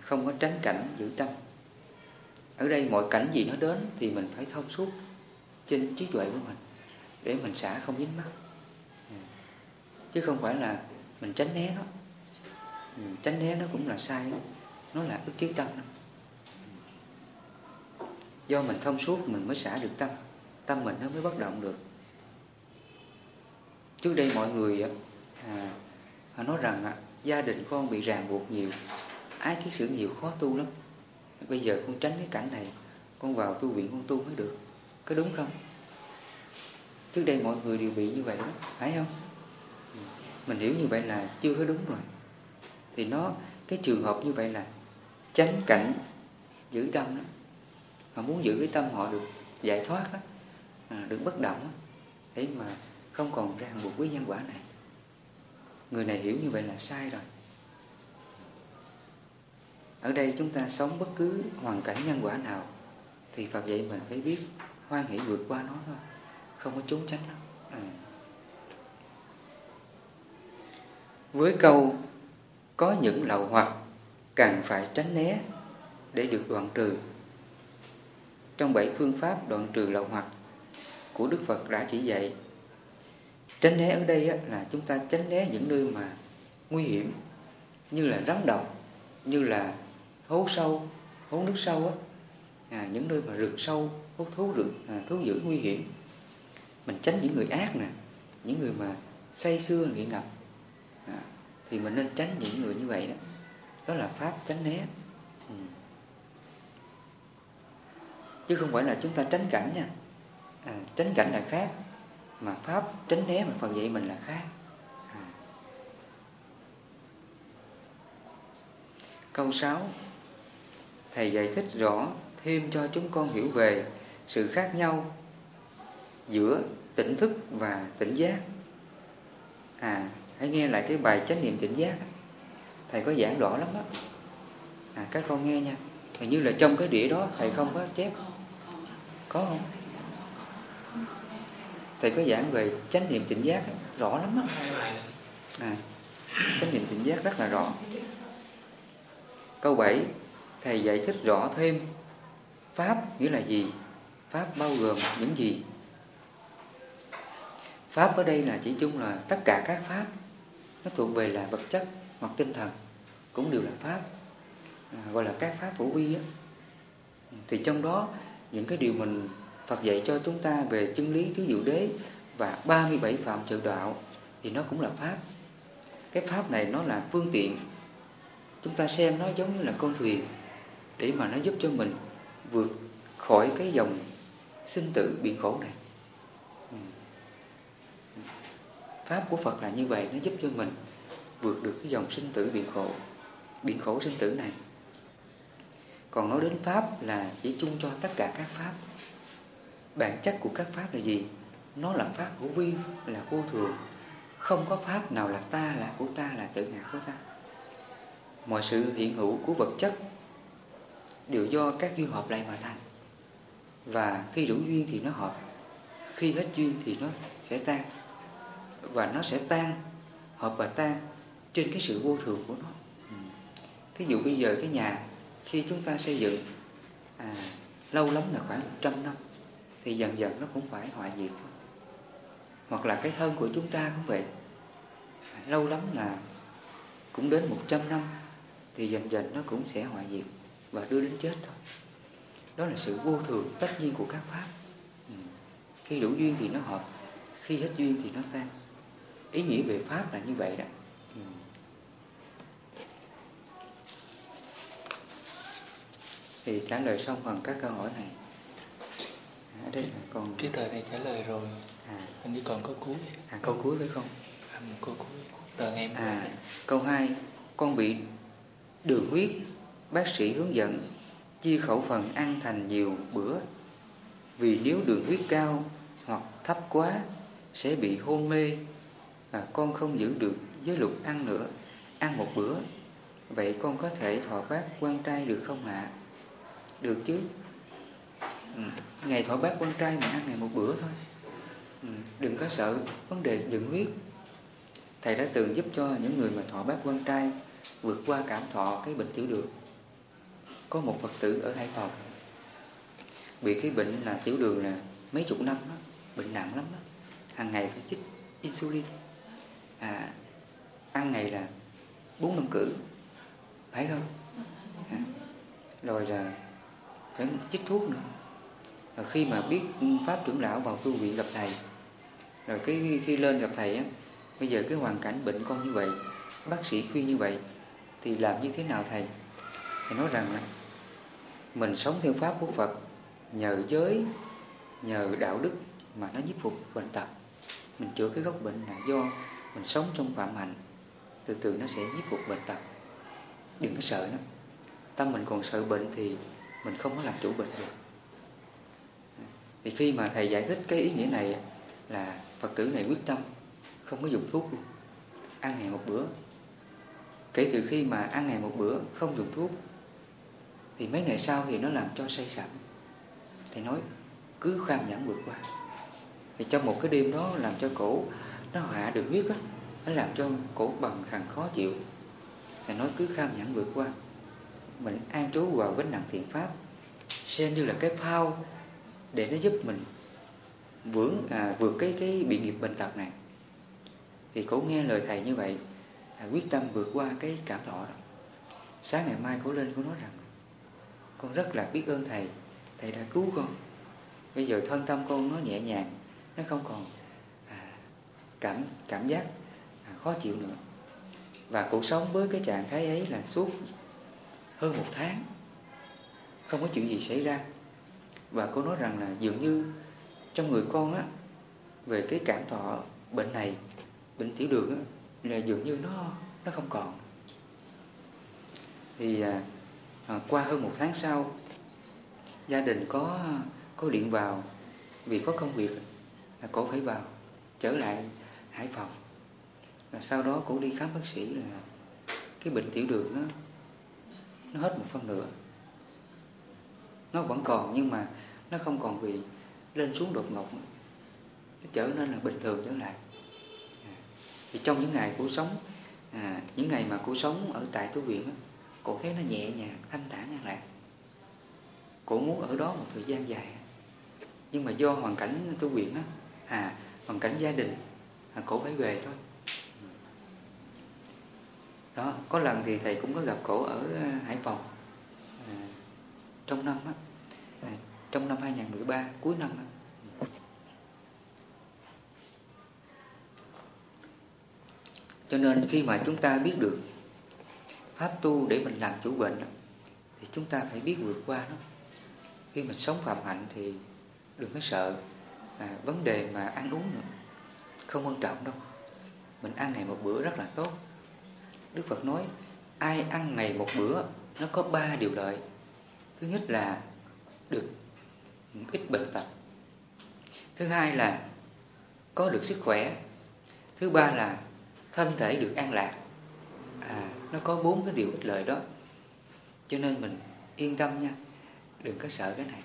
không có tránh cảnh giữ tâm ở đây mọi cảnh gì nó đến thì mình phải thông suốt trên trí tuệ của mình để mình xả không dính mắc chứ không phải là mình tránh né nó tránh né nó cũng là sai đó. nó là ức chế tâm đó. do mình thông suốt mình mới xả được tâm tâm mình nó mới bất động được trước đây mọi người à, họ nói rằng à, gia đình con bị ràng buộc nhiều ái kiến sử nhiều khó tu lắm. Bây giờ con tránh cái cảnh này con vào tu viện con tu mới được có đúng không? Trước đây mọi người đều bị như vậy đó phải không? Mình hiểu như vậy là chưa có đúng rồi. Thì nó cái trường hợp như vậy là tránh cảnh giữ tâm đó mà muốn giữ cái tâm họ được giải thoát đó à, được bất động đó, để mà không còn ràng buộc với nhân quả này người này hiểu như vậy là sai rồi. Ở đây chúng ta sống bất cứ hoàn cảnh nhân quả nào, thì Phật dạy mình phải biết hoan hỷ vượt qua nó thôi, không có trốn tránh nó. À. với câu, có những lậu hoặc càng phải tránh né để được đoạn trừ. Trong bảy phương pháp đoạn trừ lậu hoặc của Đức Phật đã chỉ dạy tránh né ở đây á, là chúng ta tránh né những nơi mà nguy hiểm như là rắn độc như là hố sâu hố nước sâu á. À, những nơi mà rừng sâu hố thú rừng à, thú dữ nguy hiểm. Mình tránh những người ác nè những người mà say xưa nghiện ngập. À, thì mình nên tránh những người như vậy đó. Đó là pháp tránh né. Ừ. chứ không phải là chúng ta tránh cảnh nha. À, tránh cảnh là khác mà pháp tránh né mà phần dạy mình là khác. À. câu 6 thầy giải thích rõ thêm cho chúng con hiểu về sự khác nhau giữa tỉnh thức và tỉnh giác. À hãy nghe lại cái bài chánh niệm tỉnh giác thầy có giảng rõ lắm đó à các con nghe nha. Hình như là trong cái đĩa đó thầy không có chép. Có không? Thầy có giảng về chánh niệm tỉnh giác rõ lắm á. À, chánh niệm tỉnh giác rất là rõ. Câu 7 thầy giải thích rõ thêm pháp nghĩa là gì? Pháp bao gồm những gì? Pháp ở đây là chỉ chung là tất cả các pháp nó thuộc về là vật chất hoặc tinh thần cũng đều là pháp à, gọi là các pháp phổ vi á. Thì trong đó những cái điều mình Phật dạy cho chúng ta về chân lý tứ diệu đế và 37 phạm trợ đạo thì nó cũng là pháp. Cái pháp này nó là phương tiện. Chúng ta xem nó giống như là con thuyền để mà nó giúp cho mình vượt khỏi cái dòng sinh tử biển khổ này. Ừ. Pháp của Phật là như vậy, nó giúp cho mình vượt được cái dòng sinh tử biển khổ, biển khổ sinh tử này. Còn nói đến Pháp là chỉ chung cho tất cả các Pháp Bản chất của các Pháp là gì? Nó là Pháp hữu vi, là vô thường. Không có Pháp nào là ta, là của ta, là tự ngã của ta. Mọi sự hiện hữu của vật chất Đều do các duyên hợp lại mà thành. Và khi đủ duyên thì nó hợp Khi hết duyên thì nó sẽ tan. Và nó sẽ tan Hợp và tan Trên cái sự vô thường của nó. Ừ. Ví dụ bây giờ cái nhà Khi chúng ta xây dựng à, Lâu lắm là khoảng 100 năm thì dần dần nó cũng phải hoại diệt. Hoặc là cái thân của chúng ta cũng vậy. Lâu lắm là cũng đến 100 năm thì dần dần nó cũng sẽ hoại diệt và đưa đến chết thôi. Đó là sự vô thường tất nhiên của các pháp. Ừ. Khi đủ duyên thì nó hợp, khi hết duyên thì nó tan. Ý nghĩa về pháp là như vậy đó. Ừ. Thì trả lời xong phần các câu hỏi này đây là còn cái tờ này trả lời rồi. À. hình như còn có cuối. À câu cuối phải không? À, một câu cuối. Tờ ngày à câu 2 con bị đường huyết bác sĩ hướng dẫn chia khẩu phần ăn thành nhiều bữa. Vì nếu đường huyết cao hoặc thấp quá sẽ bị hôn mê và con không giữ được giới luật ăn nữa ăn một bữa. Vậy con có thể thọ bát quan trai được không ạ? Được chứ ừ. ngày thọ bát quan trai mình ăn ngày một bữa thôi. Ừ. đừng có sợ vấn đề dựng huyết thầy đã từng giúp cho những người mà thọ bát quan trai vượt qua cảm thọ cái bệnh tiểu đường. Có một phật tử ở hải phòng. Bị cái bệnh là tiểu đường là mấy chục năm đó, bệnh nặng lắm đó. hàng ngày phải chích insulin. À, ăn ngày là bốn năm cử. Phải không? À, rồi là phải chích thuốc nữa rồi khi mà biết pháp trưởng lão vào tu viện gặp thầy, rồi cái khi lên gặp thầy á, bây giờ cái hoàn cảnh bệnh con như vậy, bác sĩ khuyên như vậy, thì làm như thế nào thầy? Thầy nói rằng là mình sống theo pháp của Phật nhờ giới, nhờ đạo đức mà nó giúp phục bệnh tật mình chữa cái gốc bệnh là do mình sống trong phạm hạnh, từ từ nó sẽ giúp phục bệnh tật đừng có sợ nó tâm mình còn sợ bệnh thì mình không có làm chủ bệnh được thì khi mà thầy giải thích cái ý nghĩa này là Phật tử này quyết tâm, không có dùng thuốc luôn, ăn ngày một bữa. Kể từ khi mà ăn ngày một bữa không dùng thuốc, thì mấy ngày sau thì nó làm cho say sẩm. Thầy nói, cứ kham nhẫn vượt qua. Thì trong một cái đêm đó làm cho cổ nó hạ được huyết á, nó làm cho cổ bằng thằng khó chịu. Thầy nói, cứ kham nhẫn vượt qua. Mình an trú vào gánh nặng thiện pháp, xem như là cái phao để nó giúp mình vướng à, vượt cái cái bị nghiệp bệnh tật này. Thì cổ nghe lời thầy như vậy à, quyết tâm vượt qua cái cảm thọ đó. Sáng ngày mai cổ lên cổ nói rằng con rất là biết ơn thầy thầy đã cứu con. Bây giờ thân tâm con nó nhẹ nhàng nó không còn à, cảm cảm giác à, khó chịu nữa. Và cuộc sống với cái trạng thái ấy là suốt hơn một tháng không có chuyện gì xảy ra và cô nói rằng là dường như trong người con á về cái cảm thọ bệnh này bệnh tiểu đường á là dường như nó nó không còn. Thì à, à, qua hơn một tháng sau gia đình có có điện vào. Vì có công việc là cổ phải vào trở lại Hải Phòng. Và sau đó cổ đi khám bác sĩ là cái bệnh tiểu đường nó nó hết một phần nữa nó vẫn còn nhưng mà nó không còn bị lên xuống đột ngột nó trở nên là bình thường trở lại à, thì trong những ngày của sống à, những ngày mà cô sống ở tại tu viện á cô thấy nó nhẹ nhàng thanh thản an lạc. Cô muốn ở đó một thời gian dài nhưng mà do hoàn cảnh tu viện á à hoàn cảnh gia đình à, cổ phải về thôi. Đó có lần thì thầy cũng có gặp cổ ở à, Hải Phòng à, trong năm á trong năm 2013 cuối năm cho nên khi mà chúng ta biết được pháp tu để mình làm chủ bệnh thì chúng ta phải biết vượt qua nó. Khi mình sống phạm hạnh thì đừng có sợ à, vấn đề mà ăn uống nữa không quan trọng đâu. Mình ăn ngày một bữa rất là tốt. Đức Phật nói ai ăn ngày một bữa nó có ba điều lợi. Thứ nhất là được ít bệnh tật. Thứ hai là có được sức khỏe. Thứ ba là thân thể được an lạc. À nó có bốn cái điều ích lợi đó. Cho nên mình yên tâm nha. Đừng có sợ cái này.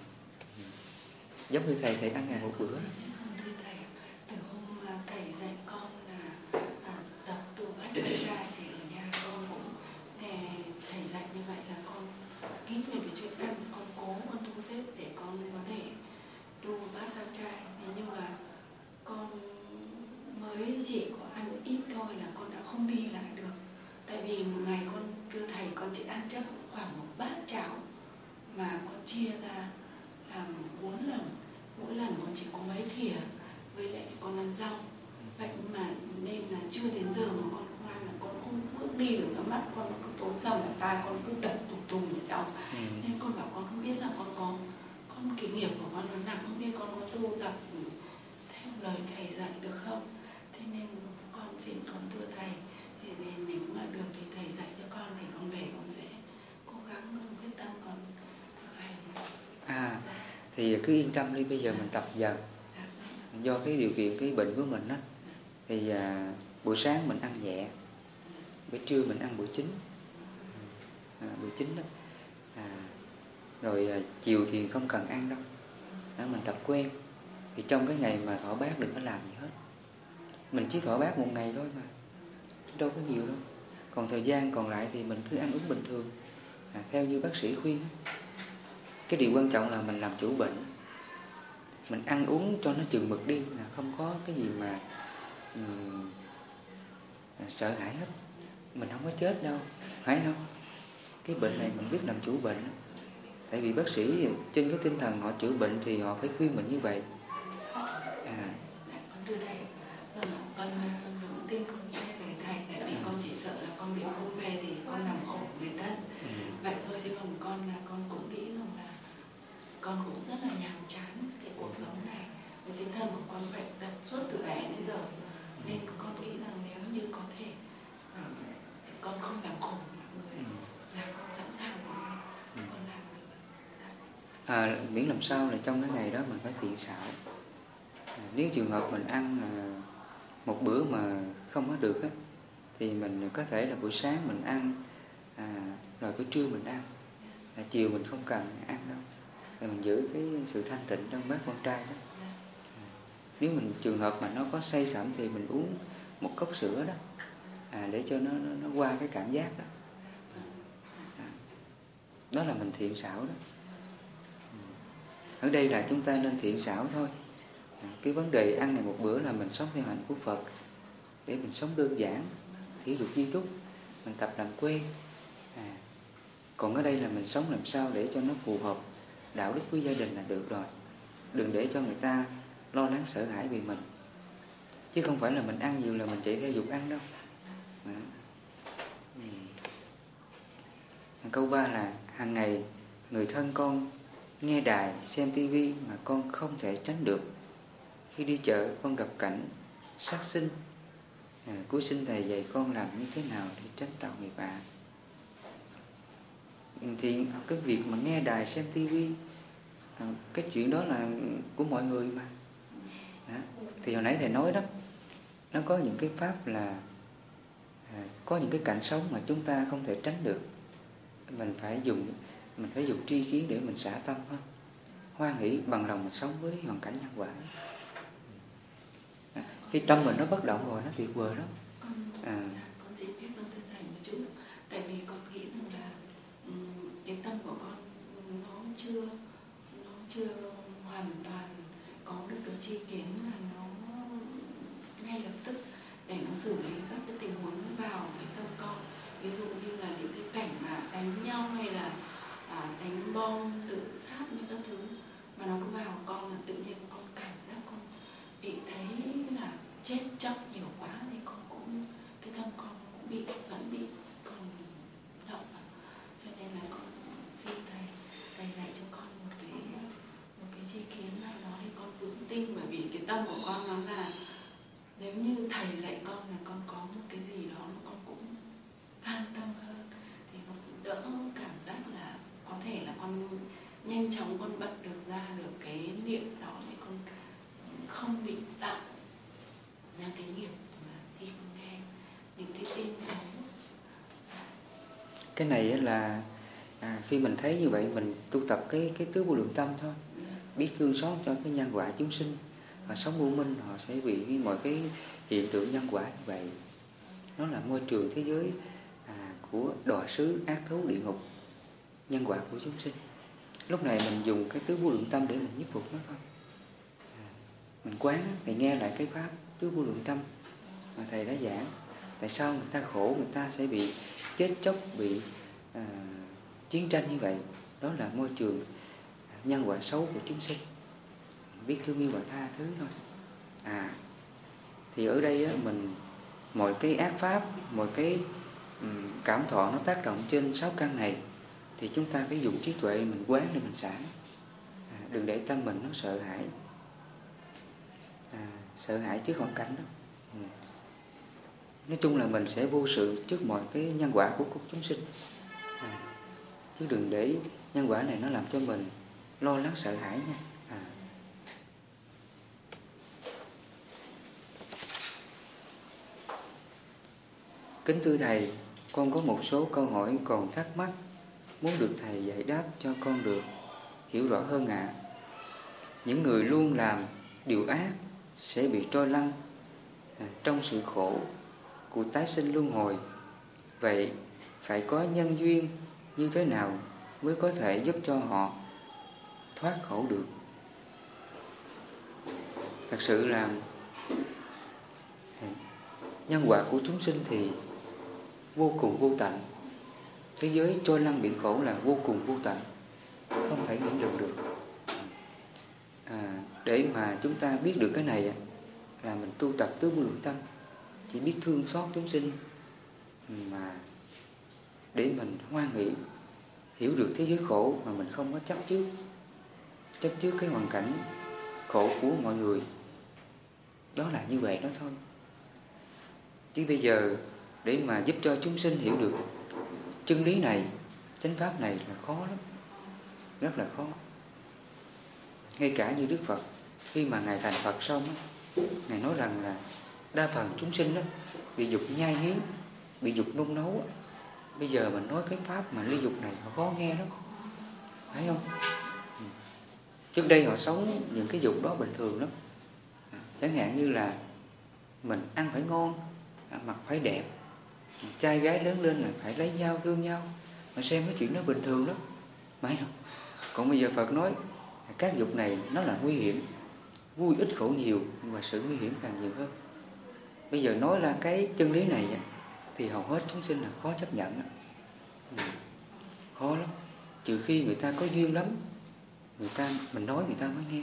Giống như thầy thầy ăn ngày một bữa. đó thầy từ hôm thầy dạy con là à, tập tu bát trai thì ở nhà con cũng nghe thầy dạy như vậy là con nghĩ về cái chuyện ăn con cố con thu xếp để con có thể tu bát trai. Thế nhưng mà con mới chỉ có ăn ít thôi là con đã không đi lại được. Tại vì một ngày con thưa thầy con chỉ ăn chắc khoảng một bát cháo mà con chia ra làm bốn lần. Mỗi lần con chỉ có mấy thìa với lại con ăn rau. Vậy mà nên là chưa đến giờ mà con không ăn là con không bước đi được mắt. Con nó cứ tối sầm ở tai con cứ đập tùng tùng ở trong. Ừ. nên con bảo con không biết là con có con cái nghiệp của con nó nặng không biết con có tu tập ừ, theo lời thầy dạy được không? Thế nên con xin con thưa thầy thì nếu mà được thì thầy dạy cho con thì con về con sẽ cố gắng con quyết tâm con thực hành. À thì cứ yên tâm đi bây giờ mình tập dần. Do cái điều kiện cái bệnh của mình á thì à, buổi sáng mình ăn nhẹ buổi trưa mình ăn bữa chính à, bữa chính đó rồi à, chiều thì không cần ăn đâu. Đó, mình tập quen. Thì trong cái ngày mà thọ bát đừng có làm gì hết. Mình chỉ thọ bát một ngày thôi mà. Đâu có nhiều đâu. Còn thời gian còn lại thì mình cứ ăn uống bình thường. À, theo như bác sĩ khuyên cái điều quan trọng là mình làm chủ bệnh. Mình ăn uống cho nó chừng mực đi là không có cái gì mà um, sợ hãi hết. Mình không có chết đâu. Phải không? Cái bệnh này mình biết làm chủ bệnh tại vì bác sĩ trên cái tinh thần họ chữa bệnh thì họ phải khuyên mình như vậy à. con thưa thầy vâng, con, con con, con, con con, con, con, thầy tại vì con chỉ sợ là con bị không về thì con làm khổ người thân ừ. vậy thôi chứ còn con là con cũng nghĩ rằng là con cũng rất là nhàm chán cái cuộc sống này với cái thân của con bệnh tật suốt từ bé đến giờ nên con nghĩ rằng nếu như có thể uh, con không làm khổ mọi người ừ. là con sẵn sàng ừ. con làm được à, miễn làm sao là trong cái ngày đó mình phải thiện xảo à, ờ, nếu trường hợp mình ăn à, một bữa mà không có được á, thì mình có thể là buổi sáng mình ăn à, rồi buổi trưa mình ăn. À, chiều mình không cần ăn đâu. Thì mình giữ cái sự thanh tịnh trong bác con trai đó. Nếu mình trường hợp mà nó có say sẩm thì mình uống một cốc sữa đó à, để cho nó, nó nó qua cái cảm giác đó. À, đó là mình thiện xảo đó ở đây là chúng ta nên thiện xảo thôi. À, cái vấn đề ăn này một bữa là mình sống theo hạnh của Phật để mình sống đơn giản hiểu được di túc mình tập làm quen. À, còn ở đây là mình sống làm sao để cho nó phù hợp đạo đức với gia đình là được rồi. Đừng để cho người ta lo lắng sợ hãi vì mình. Chứ không phải là mình ăn nhiều là mình chạy theo dục ăn đâu. À. câu ba là hàng ngày người thân con nghe đài xem tivi mà con không thể tránh được. Khi đi chợ con gặp cảnh sát sinh. À, cuối sinh thầy dạy con làm như thế nào để tránh tạo nghiệp ạ thì cái việc mà nghe đài xem tivi à, cái chuyện đó là của mọi người mà. Đó. thì hồi nãy thầy nói đó nó có những cái pháp là à, có những cái cảnh sống mà chúng ta không thể tránh được. Mình phải dùng mình phải dùng tri kiến để mình xả tâm thôi. Hoan nghĩ bằng lòng mình sống với hoàn cảnh nhân quả. Cái tâm mình nó bất động rồi, nó tuyệt vời lắm. À. Con à. con xin phép con thưa thành một chút. Tại vì con nghĩ rằng là cái tâm của con, nó chưa nó chưa hoàn toàn có được cái chi kiến là nó ngay lập tức để nó xử lý các cái tình huống vào cái tâm con. Ví dụ như là những cái cảnh mà đánh nhau hay là à, đánh bom tự sát những các thứ. Mà nó cứ vào con là tự nhiên con cảm giác con bị thấy là chết chóc nhiều quá thì con cũng cái tâm con cũng bị vẫn bị còn động. Cho nên là con xin thầy thầy dạy cho con một cái một cái chi kiến nào đó thì con vững tin. Bởi vì cái tâm của con nó là nếu như thầy dạy con là con có một cái gì đó mà con cũng an tâm hơn thì con cũng đỡ cảm thể là con nhanh chóng con bật được ra được cái niệm đó để con không bị tạo ra cái nghiệp mà khi con nghe những cái tin xấu cái này là à, khi mình thấy như vậy mình tu tập cái cái tứ vô lượng tâm thôi. Biết thương xót cho cái nhân quả chúng sinh và sống vô minh họ sẽ bị mọi cái hiện tượng nhân quả như vậy. Nó là môi trường thế giới à, của đọa xứ ác thú địa ngục nhân quả của chúng sinh. Lúc này mình dùng cái tứ vô lượng tâm để mình giúp phục nó thôi. À, mình quán thì nghe lại cái pháp tứ vô lượng tâm mà thầy đã giảng. Tại sao người ta khổ người ta sẽ bị chết chóc bị à, chiến tranh như vậy? Đó là môi trường à, nhân quả xấu của chúng sinh. Biết thương yêu và tha thứ thôi. À thì ở đây á, mình mọi cái ác pháp mọi cái um, cảm thọ nó tác động trên sáu căn này thì chúng ta phải dùng trí tuệ mình quán để mình xả. À, đừng để tâm mình nó sợ hãi. À, sợ hãi trước hoàn cảnh đó. Ừ. nói chung là mình sẽ vô sự trước mọi cái nhân quả của cuộc chúng sinh. À, chứ đừng để nhân quả này nó làm cho mình lo lắng sợ hãi nha. À. kính thưa thầy con có một số câu hỏi còn thắc mắc muốn được thầy giải đáp cho con được, hiểu rõ hơn ạ. À. những người luôn làm điều ác sẽ bị trôi lăn à, trong sự khổ của tái sinh luân hồi. Vậy phải có nhân duyên như thế nào mới có thể giúp cho họ thoát khổ được? Thật sự là à, nhân quả của chúng sinh thì vô cùng vô tận thế giới trôi lăn biển khổ là vô cùng vô tận không thể nghĩ được được. À, để mà chúng ta biết được cái này là mình tu tập tứ vô lượng tâm chỉ biết thương xót chúng sinh mà để mình hoan hỷ hiểu được thế giới khổ mà mình không có chấp trước chấp trước cái hoàn cảnh khổ của mọi người. Đó là như vậy đó thôi. Chứ bây giờ để mà giúp cho chúng sinh hiểu được chân lý này chánh pháp này là khó lắm rất là khó. Ngay cả như đức phật khi mà ngài thành phật xong ngài nói rằng là đa phần chúng sinh đó bị dục nhai hiếm, bị dục nung nấu bây giờ mình nói cái pháp mà ly dục này họ khó nghe lắm. Phải không? Ừ. Trước đây họ sống những cái dục đó bình thường lắm. À, chẳng hạn như là mình ăn phải ngon à, mặc phải đẹp trai gái lớn lên là phải lấy nhau, thương nhau. Mà xem cái chuyện nó bình thường lắm. Phải không còn bây giờ Phật nói, các dục này nó là nguy hiểm. Vui ít khổ nhiều nhưng mà sự nguy hiểm càng nhiều hơn. Bây giờ nói ra cái chân lý này thì hầu hết chúng sinh là khó chấp nhận ừ. khó lắm. Trừ khi người ta có duyên lắm, người ta mình nói người ta mới nghe.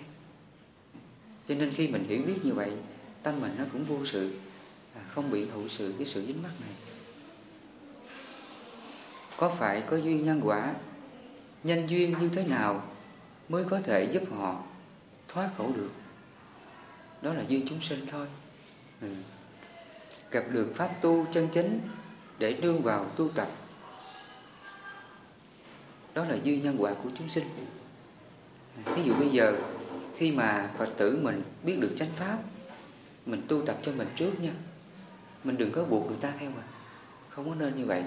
Cho nên khi mình hiểu biết như vậy, tâm mình nó cũng vô sự à, không bị hậu sự cái sự dính mắc này có phải có duyên nhân quả? Nhân duyên như thế nào mới có thể giúp họ thoát khổ được? Đó là duyên chúng sinh thôi. Ừ. gặp được pháp tu chân chính để đương vào tu tập. Đó là duyên nhân quả của chúng sinh. Ví dụ bây giờ, khi mà phật tử mình biết được chánh pháp, mình tu tập cho mình trước nha. Mình đừng có buộc người ta theo mà không có nên như vậy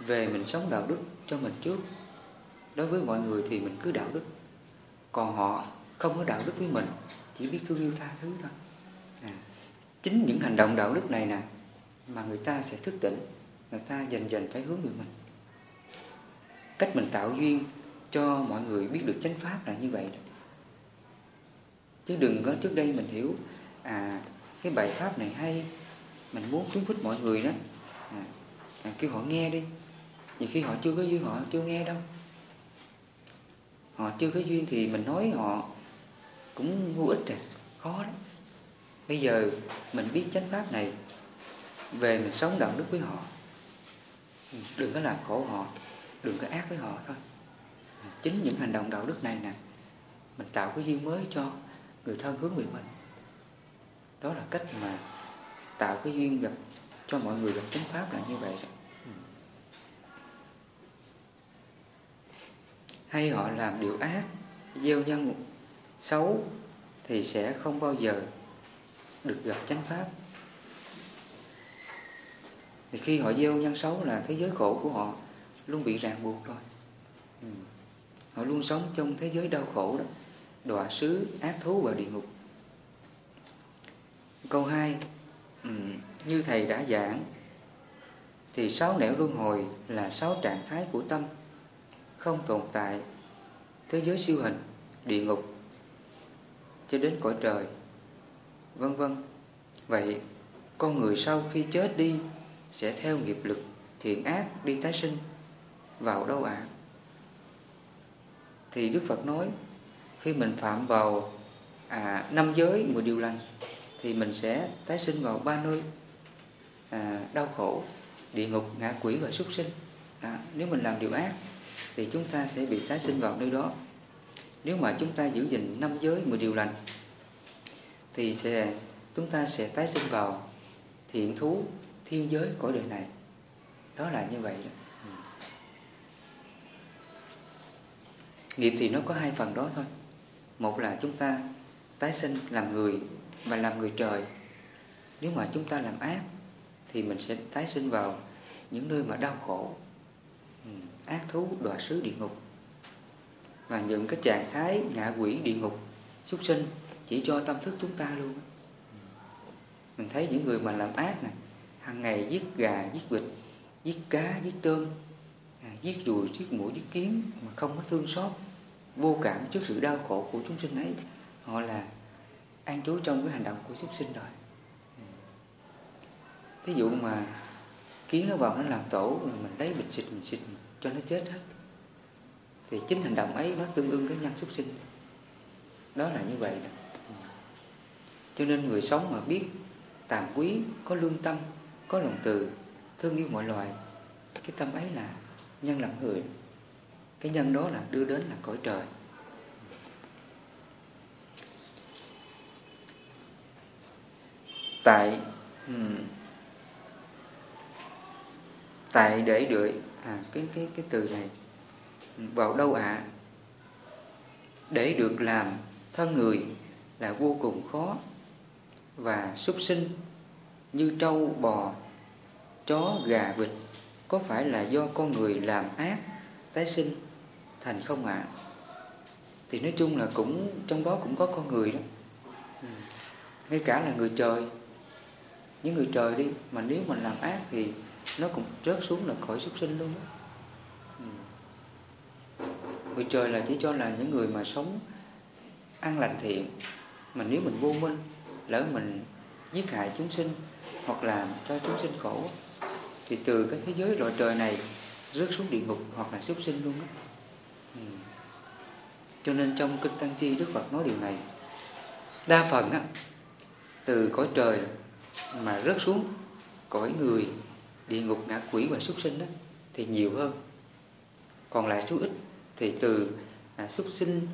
về mình sống đạo đức cho mình trước. Đối với mọi người thì mình cứ đạo đức. Còn họ không có đạo đức với mình chỉ biết thương yêu tha thứ thôi. À, chính những hành động đạo đức này nè mà người ta sẽ thức tỉnh người ta dần dần phải hướng về mình. Cách mình tạo duyên cho mọi người biết được chánh pháp là như vậy đó. chứ đừng có trước đây mình hiểu à cái bài pháp này hay mình muốn khuyến khích mọi người đó. À, à, kêu họ nghe đi nhiều khi họ chưa có duyên, họ chưa nghe đâu. Họ chưa có duyên thì mình nói họ cũng vô ích rồi khó lắm. Bây giờ mình biết chánh pháp này, về mình sống đạo đức với họ, đừng có làm khổ họ, đừng có ác với họ thôi. Chính những hành động đạo đức này nè, mình tạo cái duyên mới cho người thân hướng về mình. Đó là cách mà tạo cái duyên gặp, cho mọi người gặp chánh pháp là như vậy. Hay họ làm điều ác, gieo nhân xấu thì sẽ không bao giờ được gặp chánh pháp thì khi họ gieo nhân xấu là thế giới khổ của họ luôn bị ràng buộc rồi ừ. họ luôn sống trong thế giới đau khổ đó, đọa xứ ác thú và địa ngục câu 2 ừ. như thầy đã giảng, thì sáu nẻo luân hồi là sáu trạng thái của tâm không tồn tại thế giới siêu hình địa ngục cho đến cõi trời vân vân vậy con người sau khi chết đi sẽ theo nghiệp lực thiện ác đi tái sinh vào đâu ạ? À? Thì Đức Phật nói khi mình phạm vào à, năm giới mười điều lành thì mình sẽ tái sinh vào ba nơi à, đau khổ, địa ngục, ngạ quỷ và súc sinh. À, nếu mình làm điều ác thì chúng ta sẽ bị tái sinh vào nơi đó. Nếu mà chúng ta giữ gìn năm giới mười điều lành thì sẽ chúng ta sẽ tái sinh vào thiện thú, thiên giới cõi đời này. Đó là như vậy đó. Ừ. Nghiệp thì nó có hai phần đó thôi Một là chúng ta tái sinh làm người và làm người trời Nếu mà chúng ta làm ác Thì mình sẽ tái sinh vào những nơi mà đau khổ Ác thú, đọa sứ địa ngục. Và những cái trạng thái ngạ quỷ địa ngục Xuất sinh chỉ cho tâm thức chúng ta luôn. Mình thấy những người mà làm ác này hàng ngày giết gà, giết vịt, giết cá, giết tôm à, Giết ruồi, giết mũi, giết kiến Mà không có thương xót vô cảm trước sự đau khổ của chúng sinh ấy họ là an trú trong cái hành động của súc sinh rồi. Ví dụ mà kiến nó vào nó làm tổ mình lấy bịch xịt mình xịt cho nó chết hết. Thì chính hành động ấy nó tương đương với nhân súc sinh. Đó là như vậy đó. cho nên người sống mà biết tàm quý có lương tâm có lòng từ thương yêu mọi loài cái tâm ấy là nhân làm người. Cái nhân đó là đưa đến là cõi trời. Tại um, tại để đợi à cái cái cái từ này vào đâu ạ à? để được làm thân người là vô cùng khó và súc sinh như trâu, bò, chó, gà, vịt có phải là do con người làm ác, tái sinh thành không ạ à? thì nói chung là cũng, trong đó cũng có con người đó ừ. ngay cả là người trời những người trời đi, mà nếu mình làm ác thì nó cũng rớt xuống là khỏi súc sinh luôn đó. Người ừ. trời là chỉ cho là những người mà sống ăn lành thiện mà nếu mình vô minh lỡ mình giết hại chúng sinh hoặc là cho chúng sinh khổ thì từ cái thế giới loại trời này rớt xuống địa ngục hoặc là súc sinh luôn đó. Ừ. Cho nên trong Kinh Tăng Chi Đức Phật nói điều này Đa phần á, từ cõi trời mà rớt xuống cõi người, địa ngục, ngã quỷ và súc sinh đó, thì nhiều hơn. Còn lại số ít thì từ à, súc sinh,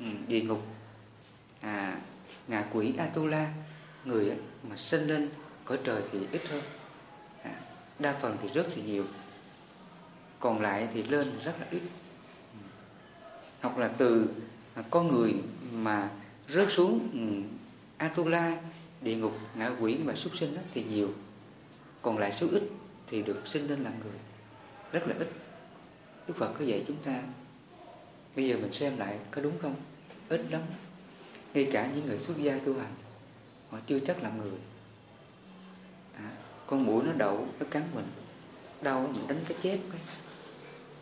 ừ, địa ngục, à, ngạ quỷ, Atula Người ấy, mà sinh lên cõi trời thì ít hơn. À, Đa phần thì rất là nhiều. Còn lại thì lên rất là ít. Hoặc là từ à, con người mà rớt xuống um, Atula, địa ngục, ngạ quỷ và súc sinh đó, thì nhiều. Còn lại số ít thì được sinh lên làm người. Rất là ít. Đức Phật có dạy chúng ta. Bây giờ mình xem lại có đúng không? Ít lắm. Ngay cả những người xuất gia tu hành, họ chưa chắc làm người. À, con mũi nó đậu, nó cắn mình. Đau mình đánh cái chép.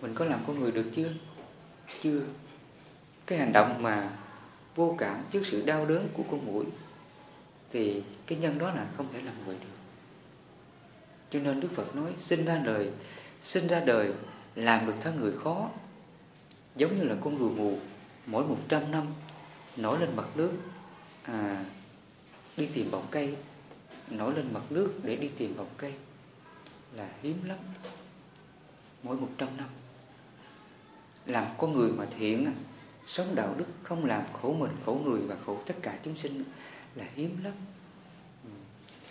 Mình có làm con người được chưa? Chưa cái hành động mà vô cảm trước sự đau đớn của con mũi thì cái nhân đó là không thể làm người được. Cho nên Đức Phật nói sinh ra đời, sinh ra đời làm được thân người khó. Giống như là con rùa mù mỗi 100 năm nổi lên mặt nước à, đi tìm bọng cây, nổi lên mặt nước để đi tìm bọng cây là hiếm lắm. Mỗi 100 năm. Làm con người mà thiện Sống đạo đức không làm khổ mình, khổ người và khổ tất cả chúng sinh là hiếm lắm.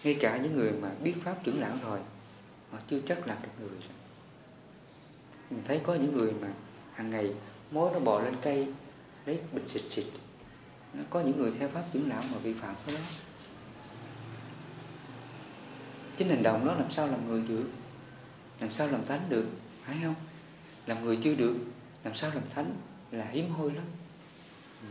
Ngay cả những người mà biết Pháp trưởng lão rồi, họ chưa chắc làm được người. Mình thấy có những người mà hàng ngày mối nó bò lên cây, lấy bình xịt xịt. Có những người theo Pháp dưỡng lão mà vi phạm cái đó. Chính hành động đó làm sao làm người được? Làm sao làm thánh được? Phải không? Làm người chưa được, làm sao làm thánh? là hiếm hoi lắm ừ.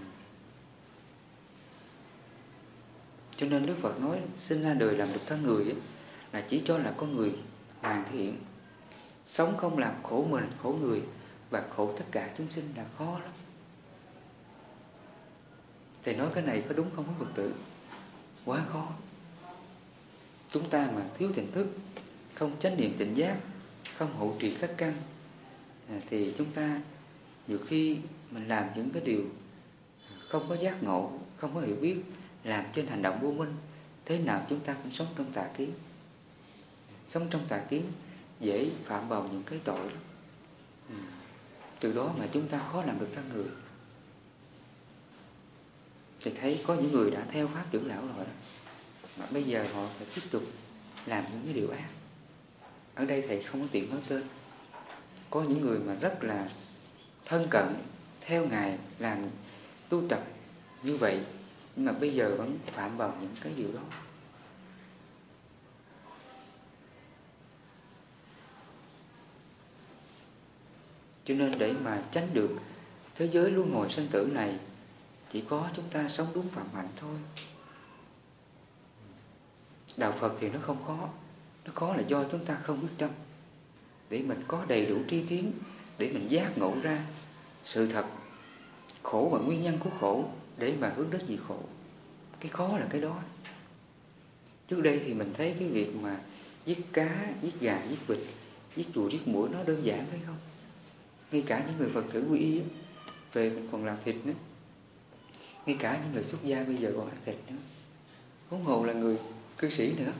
cho nên Đức Phật nói sinh ra đời làm được thân người ấy, là chỉ cho là con người hoàn thiện. Sống không làm khổ mình khổ người và khổ tất cả chúng sinh là khó lắm. Thầy nói cái này có đúng không quý Phật tử? Quá khó. Chúng ta mà thiếu tỉnh thức không chánh niệm tỉnh giác không hậu trì các căn à, thì chúng ta nhiều khi mình làm những cái điều không có giác ngộ không có hiểu biết làm trên hành động vô minh thế nào chúng ta cũng sống trong tà kiến sống trong tà kiến, dễ phạm vào những cái tội đó. ừ. từ đó mà chúng ta khó làm được thân người thì thấy có những người đã theo pháp trưởng lão rồi đó, mà bây giờ họ phải tiếp tục làm những cái điều ác ở đây thầy không có tiện nói tên có những người mà rất là thân cận, theo Ngài làm tu tập như vậy, nhưng mà bây giờ vẫn phạm vào những cái điều đó cho nên để mà tránh được thế giới luân hồi sinh tử này, chỉ có chúng ta sống đúng phạm hạnh thôi. Đạo Phật thì nó không khó nó khó là do chúng ta không quyết tâm. Để mình có đầy đủ tri kiến, để mình giác ngộ ra sự thật khổ và nguyên nhân của khổ, để mà hướng đến gì khổ. Cái khó là cái đó. Trước đây thì mình thấy cái việc mà giết cá, giết gà, giết vịt, giết chuột giết mũi nó đơn giản phải không? Ngay cả những người phật tử quy y về mình còn làm thịt nữa. Ngay cả những người xuất gia bây giờ còn ăn thịt nữa. Huống hồ là người cư sĩ nữa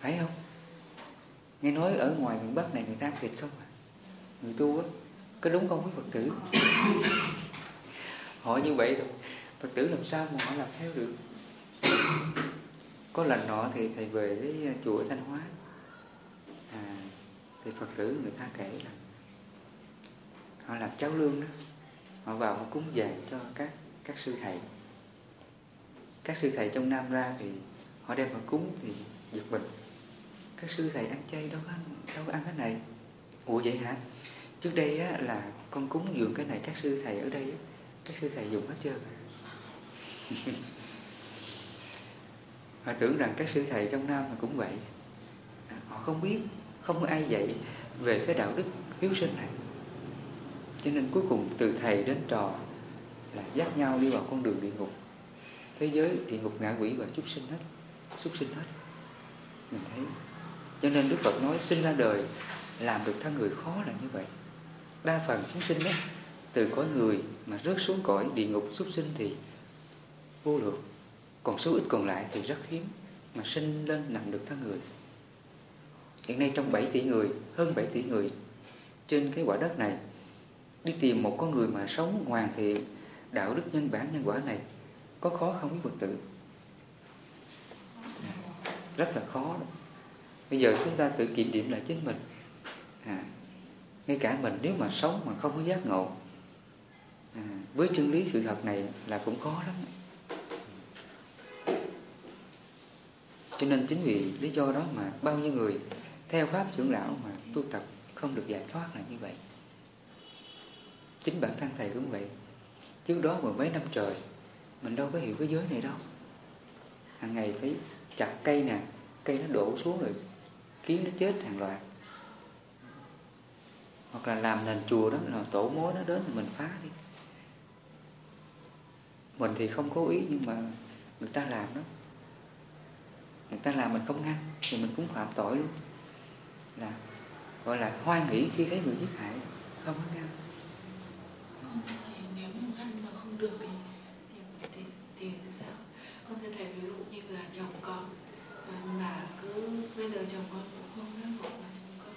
phải không? Nghe nói ở ngoài miền bắc này người ta ăn thịt không à? Người tu á có đúng không quý phật tử? Họ như vậy rồi. Phật tử làm sao mà họ làm theo được? Có lần nọ thì thầy về với chùa thanh hóa. À, thì phật tử người ta kể là họ làm cháu lương đó. Họ vào họ cúng dường cho các các sư thầy. Các sư thầy trong nam ra thì họ đem họ cúng thì giật mình. Các sư thầy ăn chay đâu có ăn, đâu có ăn cái này. Ủa vậy hả? Trước đây á, là con cúng dường cái này các sư thầy ở đây á, các sư thầy dùng hết trơn. Họ tưởng rằng các sư thầy trong nam là cũng vậy. Họ không biết không có ai dạy về cái đạo đức hiếu sinh này cho nên cuối cùng từ thầy đến trò là dắt nhau đi vào con đường địa ngục. Thế giới địa ngục ngạ quỷ và chúc sinh hết súc sinh hết. Mình thấy. Cho nên Đức Phật nói sinh ra đời làm được thân người khó là như vậy. Đa phần chúng sinh ấy, từ cõi người mà rớt xuống cõi địa ngục súc sinh thì vô lượng. Còn số ít còn lại thì rất hiếm mà sinh lên nằm được thân người. Hiện nay trong 7 tỷ người hơn 7 tỷ người trên cái quả đất này đi tìm một con người mà sống hoàn thiện đạo đức nhân bản nhân quả này có khó không quý Phật tử? Rất là khó đó. bây giờ chúng ta tự kiểm điểm lại chính mình. À, ngay cả mình nếu mà sống mà không có giác ngộ à, với chân lý sự thật này là cũng khó lắm. Cho nên chính vì lý do đó mà bao nhiêu người theo pháp trưởng lão mà tu tập không được giải thoát là như vậy chính bản thân thầy cũng vậy. Trước đó mười mấy năm trời, mình đâu có hiểu cái giới này đâu. Hàng ngày phải chặt cây nè, cây nó đổ xuống rồi kiến nó chết hàng loạt. Hoặc là làm nền chùa đó, là tổ mối nó đến thì mình phá đi. Mình thì không cố ý, nhưng mà người ta làm đó. Người ta làm mình không ngăn, thì mình cũng phạm tội luôn. Là, gọi là hoan nghĩ khi thấy người giết hại, không có ngăn nếu mà ăn mà không được thì thì, thì, thì sao? Con thưa thầy ví dụ như là chồng con mà cứ bây giờ chồng con cũng không giác ngộ mà chồng con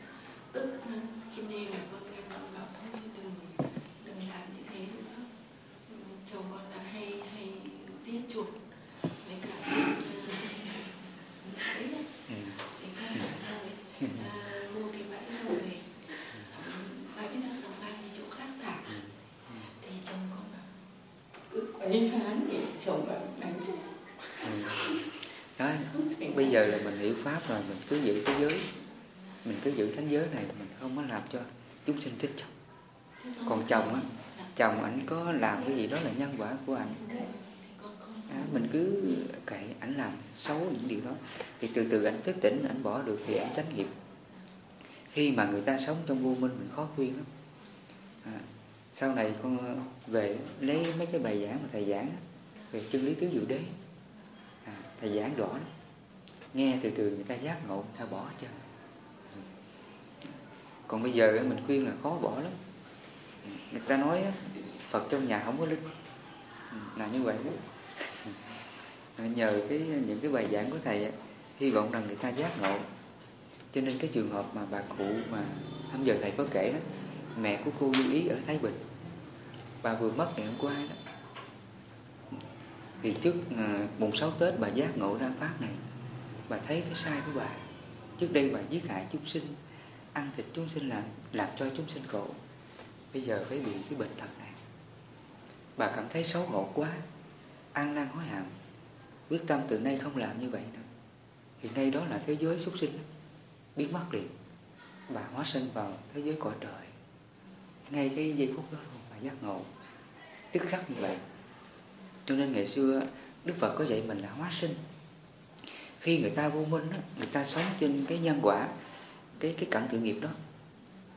tức khi nêu là con nghe con bảo thôi đừng đừng làm như thế nữa chồng con là hay hay giết chuột với cả giết bẫy đấy ừ. thì con rồi à, mua cái bẫy rồi bẫy nó xong mang đi chỗ khác thả thì chồng con bảo cứ quấy phá thì chồng con đánh chết Ừ. đó bây giờ là mình hiểu pháp rồi mình cứ giữ cái giới. Mình cứ giữ thánh giới này mình không có làm cho chúng sinh thích chồng. Còn chồng á chồng ảnh có làm cái gì đó là nhân quả của ảnh. À, mình cứ kệ ảnh làm xấu những điều đó. Thì từ từ ảnh thức tỉnh ảnh bỏ được thì ảnh tránh nghiệp. Khi mà người ta sống trong vô minh mình khó khuyên lắm. À, sau này con về lấy mấy cái bài giảng mà thầy giảng về chân lý tứ diệu đế. À, thầy giảng rõ lắm nghe từ từ người ta giác ngộ, người ta bỏ cho. Còn bây giờ mình khuyên là khó bỏ lắm. Người ta nói Phật trong nhà không có linh. Là như vậy đó. Nhờ cái, những cái bài giảng của thầy hy vọng rằng người ta giác ngộ. Cho nên cái trường hợp mà bà cụ mà hôm giờ thầy có kể đó, mẹ của cô lưu Ý ở Thái Bình. Bà vừa mất ngày hôm qua đó. Thì trước ờ, mùng sáu Tết bà giác ngộ ra pháp này bà thấy cái sai của bà. Trước đây bà giết hại chúng sinh, ăn thịt chúng sinh làm làm cho chúng sinh khổ. Bây giờ phải bị cái bệnh tật này. Bà cảm thấy xấu hổ quá, ăn năn hối hận. Quyết tâm từ nay không làm như vậy nữa. Thì ngay đó là thế giới súc sinh, biến mất liền. Bà hóa sinh vào thế giới cõi trời. Ngay cái giây phút đó luôn, bà giác ngộ. Tức khắc như vậy. Cho nên ngày xưa đức phật có dạy mình là hóa sinh khi người ta vô minh đó, người ta sống trên cái nhân quả cái cái cận tự nghiệp đó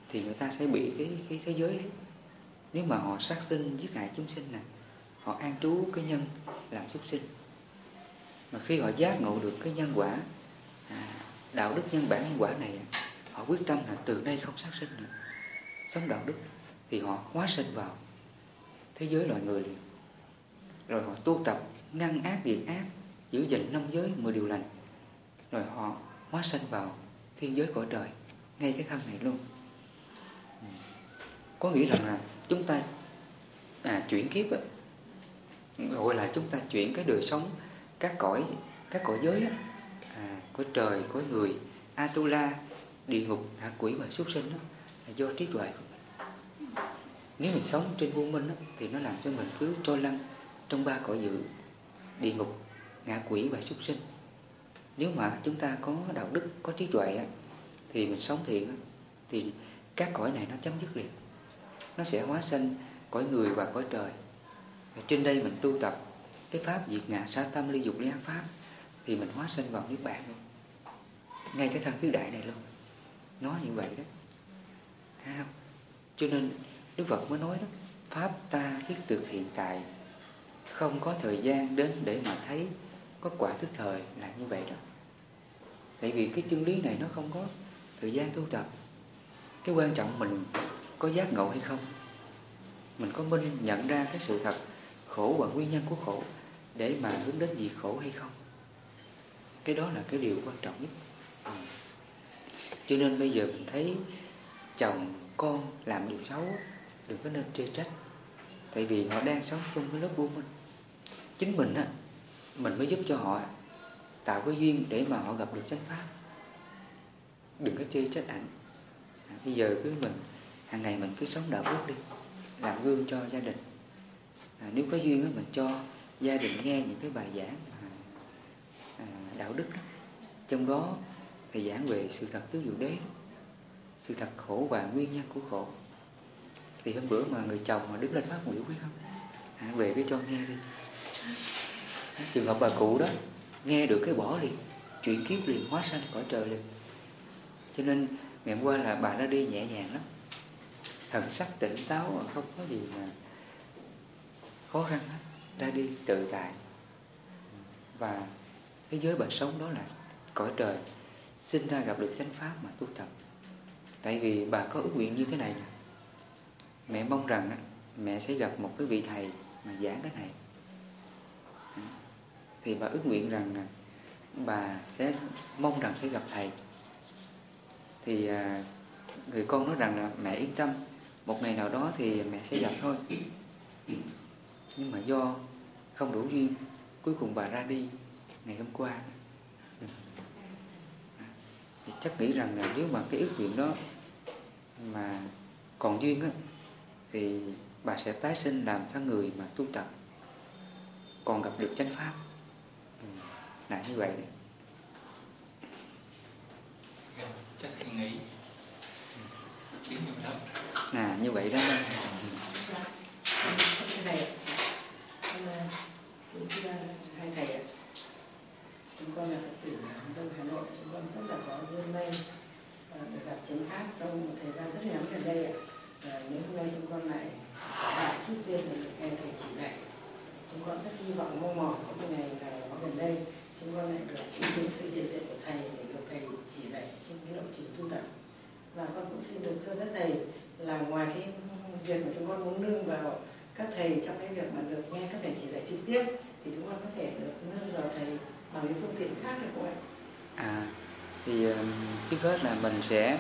thì người ta sẽ bị cái cái thế giới ấy. nếu mà họ sát sinh giết hại chúng sinh này họ an trú cái nhân làm súc sinh. Mà khi họ giác ngộ được cái nhân quả à, đạo đức nhân bản nhân quả này họ quyết tâm là từ nay không sát sinh nữa. Sống đạo đức thì họ hóa sinh vào thế giới loài người liền. Rồi họ tu tập ngăn ác diệt ác giữ gìn năm giới mười điều lành. Rồi họ hóa sanh vào thiên giới cõi trời ngay cái thân này luôn. Ừ. Có nghĩa rằng là chúng ta à, chuyển kiếp á, gọi là chúng ta chuyển cái đời sống các cõi các cõi giới á, à, cõi trời của người atula địa ngục hạ quỷ và súc sinh đó, là do trí tuệ. Nếu mình sống trên vô minh đó, thì nó làm cho mình cứ trôi lăn trong ba cõi dự địa ngục ngạ quỷ và súc sinh. Nếu mà chúng ta có đạo đức, có trí tuệ thì mình sống thiện thì các cõi này nó chấm dứt liền. Nó sẽ hóa sinh cõi người và cõi trời. Và trên đây mình tu tập cái pháp diệt ngã sa tâm ly dục ly ác pháp, thì mình hóa sinh vào nước bạn luôn. Ngay cái thân tứ đại này luôn. Nói như vậy đó. Thấy không? Cho nên đức phật mới nói đó, pháp ta thiết thực hiện tại, không có thời gian đến để mà thấy có quả tức thời là như vậy đó. Tại vì cái chân lý này nó không có thời gian tu tập. Cái quan trọng mình có giác ngộ hay không? Mình có minh nhận ra cái sự thật khổ và nguyên nhân của khổ để mà hướng đến gì khổ hay không? Cái đó là cái điều quan trọng nhất. À. cho nên bây giờ mình thấy chồng con làm điều xấu đừng có nên chê trách. Tại vì họ đang sống trong cái lớp vô mình, chính mình á mình mới giúp cho họ tạo cái duyên để mà họ gặp được chánh pháp. Đừng có chê trách ảnh. À, bây giờ cứ mình hàng ngày mình cứ sống đạo đức đi làm gương cho gia đình. À, nếu có duyên á mình cho gia đình nghe những cái bài giảng à, à, đạo đức đó. trong đó thì giảng về sự thật tứ diệu đế sự thật khổ và nguyên nhân của khổ. Thì hôm bữa mà người chồng mà đứng lên phát biểu biết không? À, về cái cho nghe đi trường hợp bà cụ đó nghe được cái bỏ liền chuyện kiếp liền, hóa sanh cõi trời liền. Cho nên ngày hôm qua là bà nó đi nhẹ nhàng lắm. Thần sắc tỉnh táo, không có gì mà khó khăn hết. Ra đi tự tại. Và cái giới bà sống đó là cõi trời, sinh ra gặp được chánh pháp mà tu tập. Tại vì bà có ước nguyện như thế này mẹ mong rằng mẹ sẽ gặp một cái vị thầy mà giảng cái này thì bà ước nguyện rằng bà sẽ mong rằng sẽ gặp thầy. Thì à, người con nói rằng là mẹ yên tâm một ngày nào đó thì mẹ sẽ gặp thôi. Nhưng mà do không đủ duyên cuối cùng bà ra đi ngày hôm qua. Thì chắc nghĩ rằng là nếu mà cái ước nguyện đó mà còn duyên á thì bà sẽ tái sinh làm thân người mà tu tập còn gặp được chánh pháp là như vậy đấy chắc thì nghĩ. Kiến nhiều lắm. À như vậy đó. Thầy hai thầy ạ chúng con là phật tử đông hà nội chúng con rất là có duyên may được gặp chánh pháp trong một thời gian rất ngắn gần đây ạ và nếu hôm nay chúng con lại đại chút duyên được nghe thầy chỉ dạy chúng con rất hy vọng mong mỏi có một ngày nào đó gần đây chúng con lại được chứng kiến sự hiện diện của thầy để được thầy chỉ dạy trên cái lộ trình tu tập và con cũng xin được thưa các thầy là ngoài cái việc mà chúng con muốn nương vào các thầy trong cái việc mà được nghe các thầy chỉ dạy trực tiếp thì chúng con có thể được nương vào thầy bằng cái phương tiện khác được không ạ? À thì trước hết là mình sẽ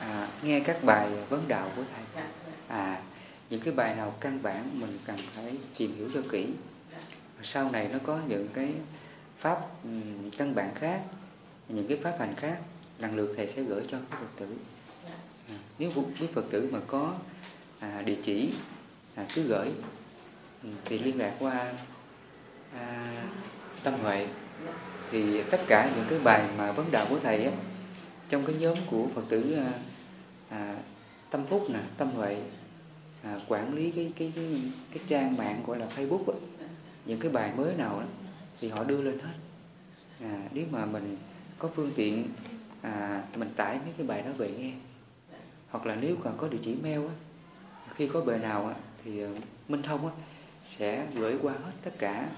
à, nghe các bài vấn đạo của thầy. Dạ, dạ. À những cái bài nào căn bản mình cần phải tìm hiểu cho kỹ. Dạ. Sau này nó có những cái pháp um, căn bản khác, những cái pháp hành khác lần lượt thầy sẽ gửi cho các Phật tử. Dạ. À, nếu quý Phật tử mà có à, địa chỉ à, cứ gửi ừ, thì liên lạc qua à, tâm huệ thì tất cả những cái bài mà vấn đạo của thầy á trong cái nhóm của phật tử à, à, tâm phúc nè tâm huệ à, quản lý cái cái cái cái trang mạng gọi là facebook á, những cái bài mới nào đó thì họ đưa lên hết. À, nếu mà mình có phương tiện à, mình tải mấy cái bài đó về nghe hoặc là nếu còn có địa chỉ mail á khi có bài nào á thì ờ, Minh Thông á sẽ gửi qua hết tất cả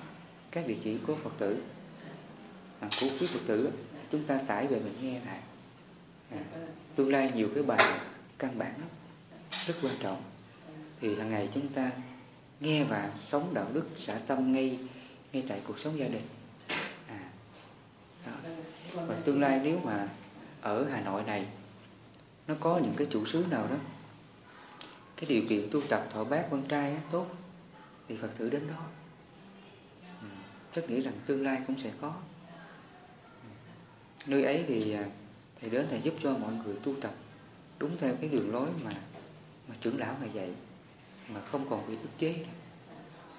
các địa chỉ của Phật tử à, của quý Phật tử á, chúng ta tải về mình nghe lại. À, tương lai nhiều cái bài căn bản lắm rất quan trọng. Thì hàng ngày chúng ta nghe và sống đạo đức xả tâm ngay ngay tại cuộc sống gia đình à, đó. và tương lai nếu mà ở Hà Nội này nó có những cái chủ xứ nào đó cái điều kiện tu tập thọ bát văn trai á, tốt thì Phật tử đến đó ừ. chắc nghĩ rằng tương lai cũng sẽ có ừ, nơi ấy thì à, thầy đến thầy giúp cho mọi người tu tập đúng theo cái đường lối mà mà trưởng lão mà dạy mà không còn bị ức chế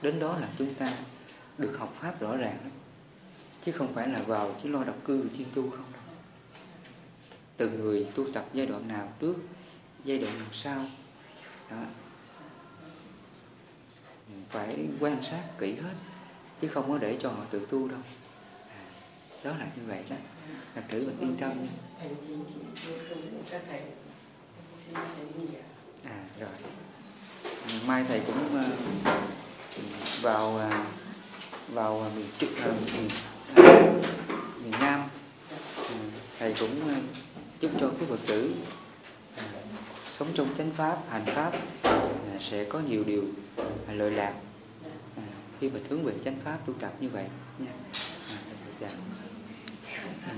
đến đó là chúng ta được học pháp rõ ràng đó. chứ không phải là vào chỉ lo đọc cư chuyên tu không đâu. Từng người tu tập giai đoạn nào trước giai đoạn nào sau đó. phải quan sát kỹ hết chứ không có để cho họ tự tu đâu. À, đó là như vậy đó. Là thử mình yên tâm nha. À rồi. Mai thầy cũng uh, vào uh, vào à, miền, trung à, miền, miền Nam. Ừ, thầy cũng à, chúc cho quý Phật tử à, sống trong chánh pháp, hành pháp à, sẽ có nhiều điều à, lợi lạc à, khi mình hướng về chánh pháp tu tập như vậy nha. À,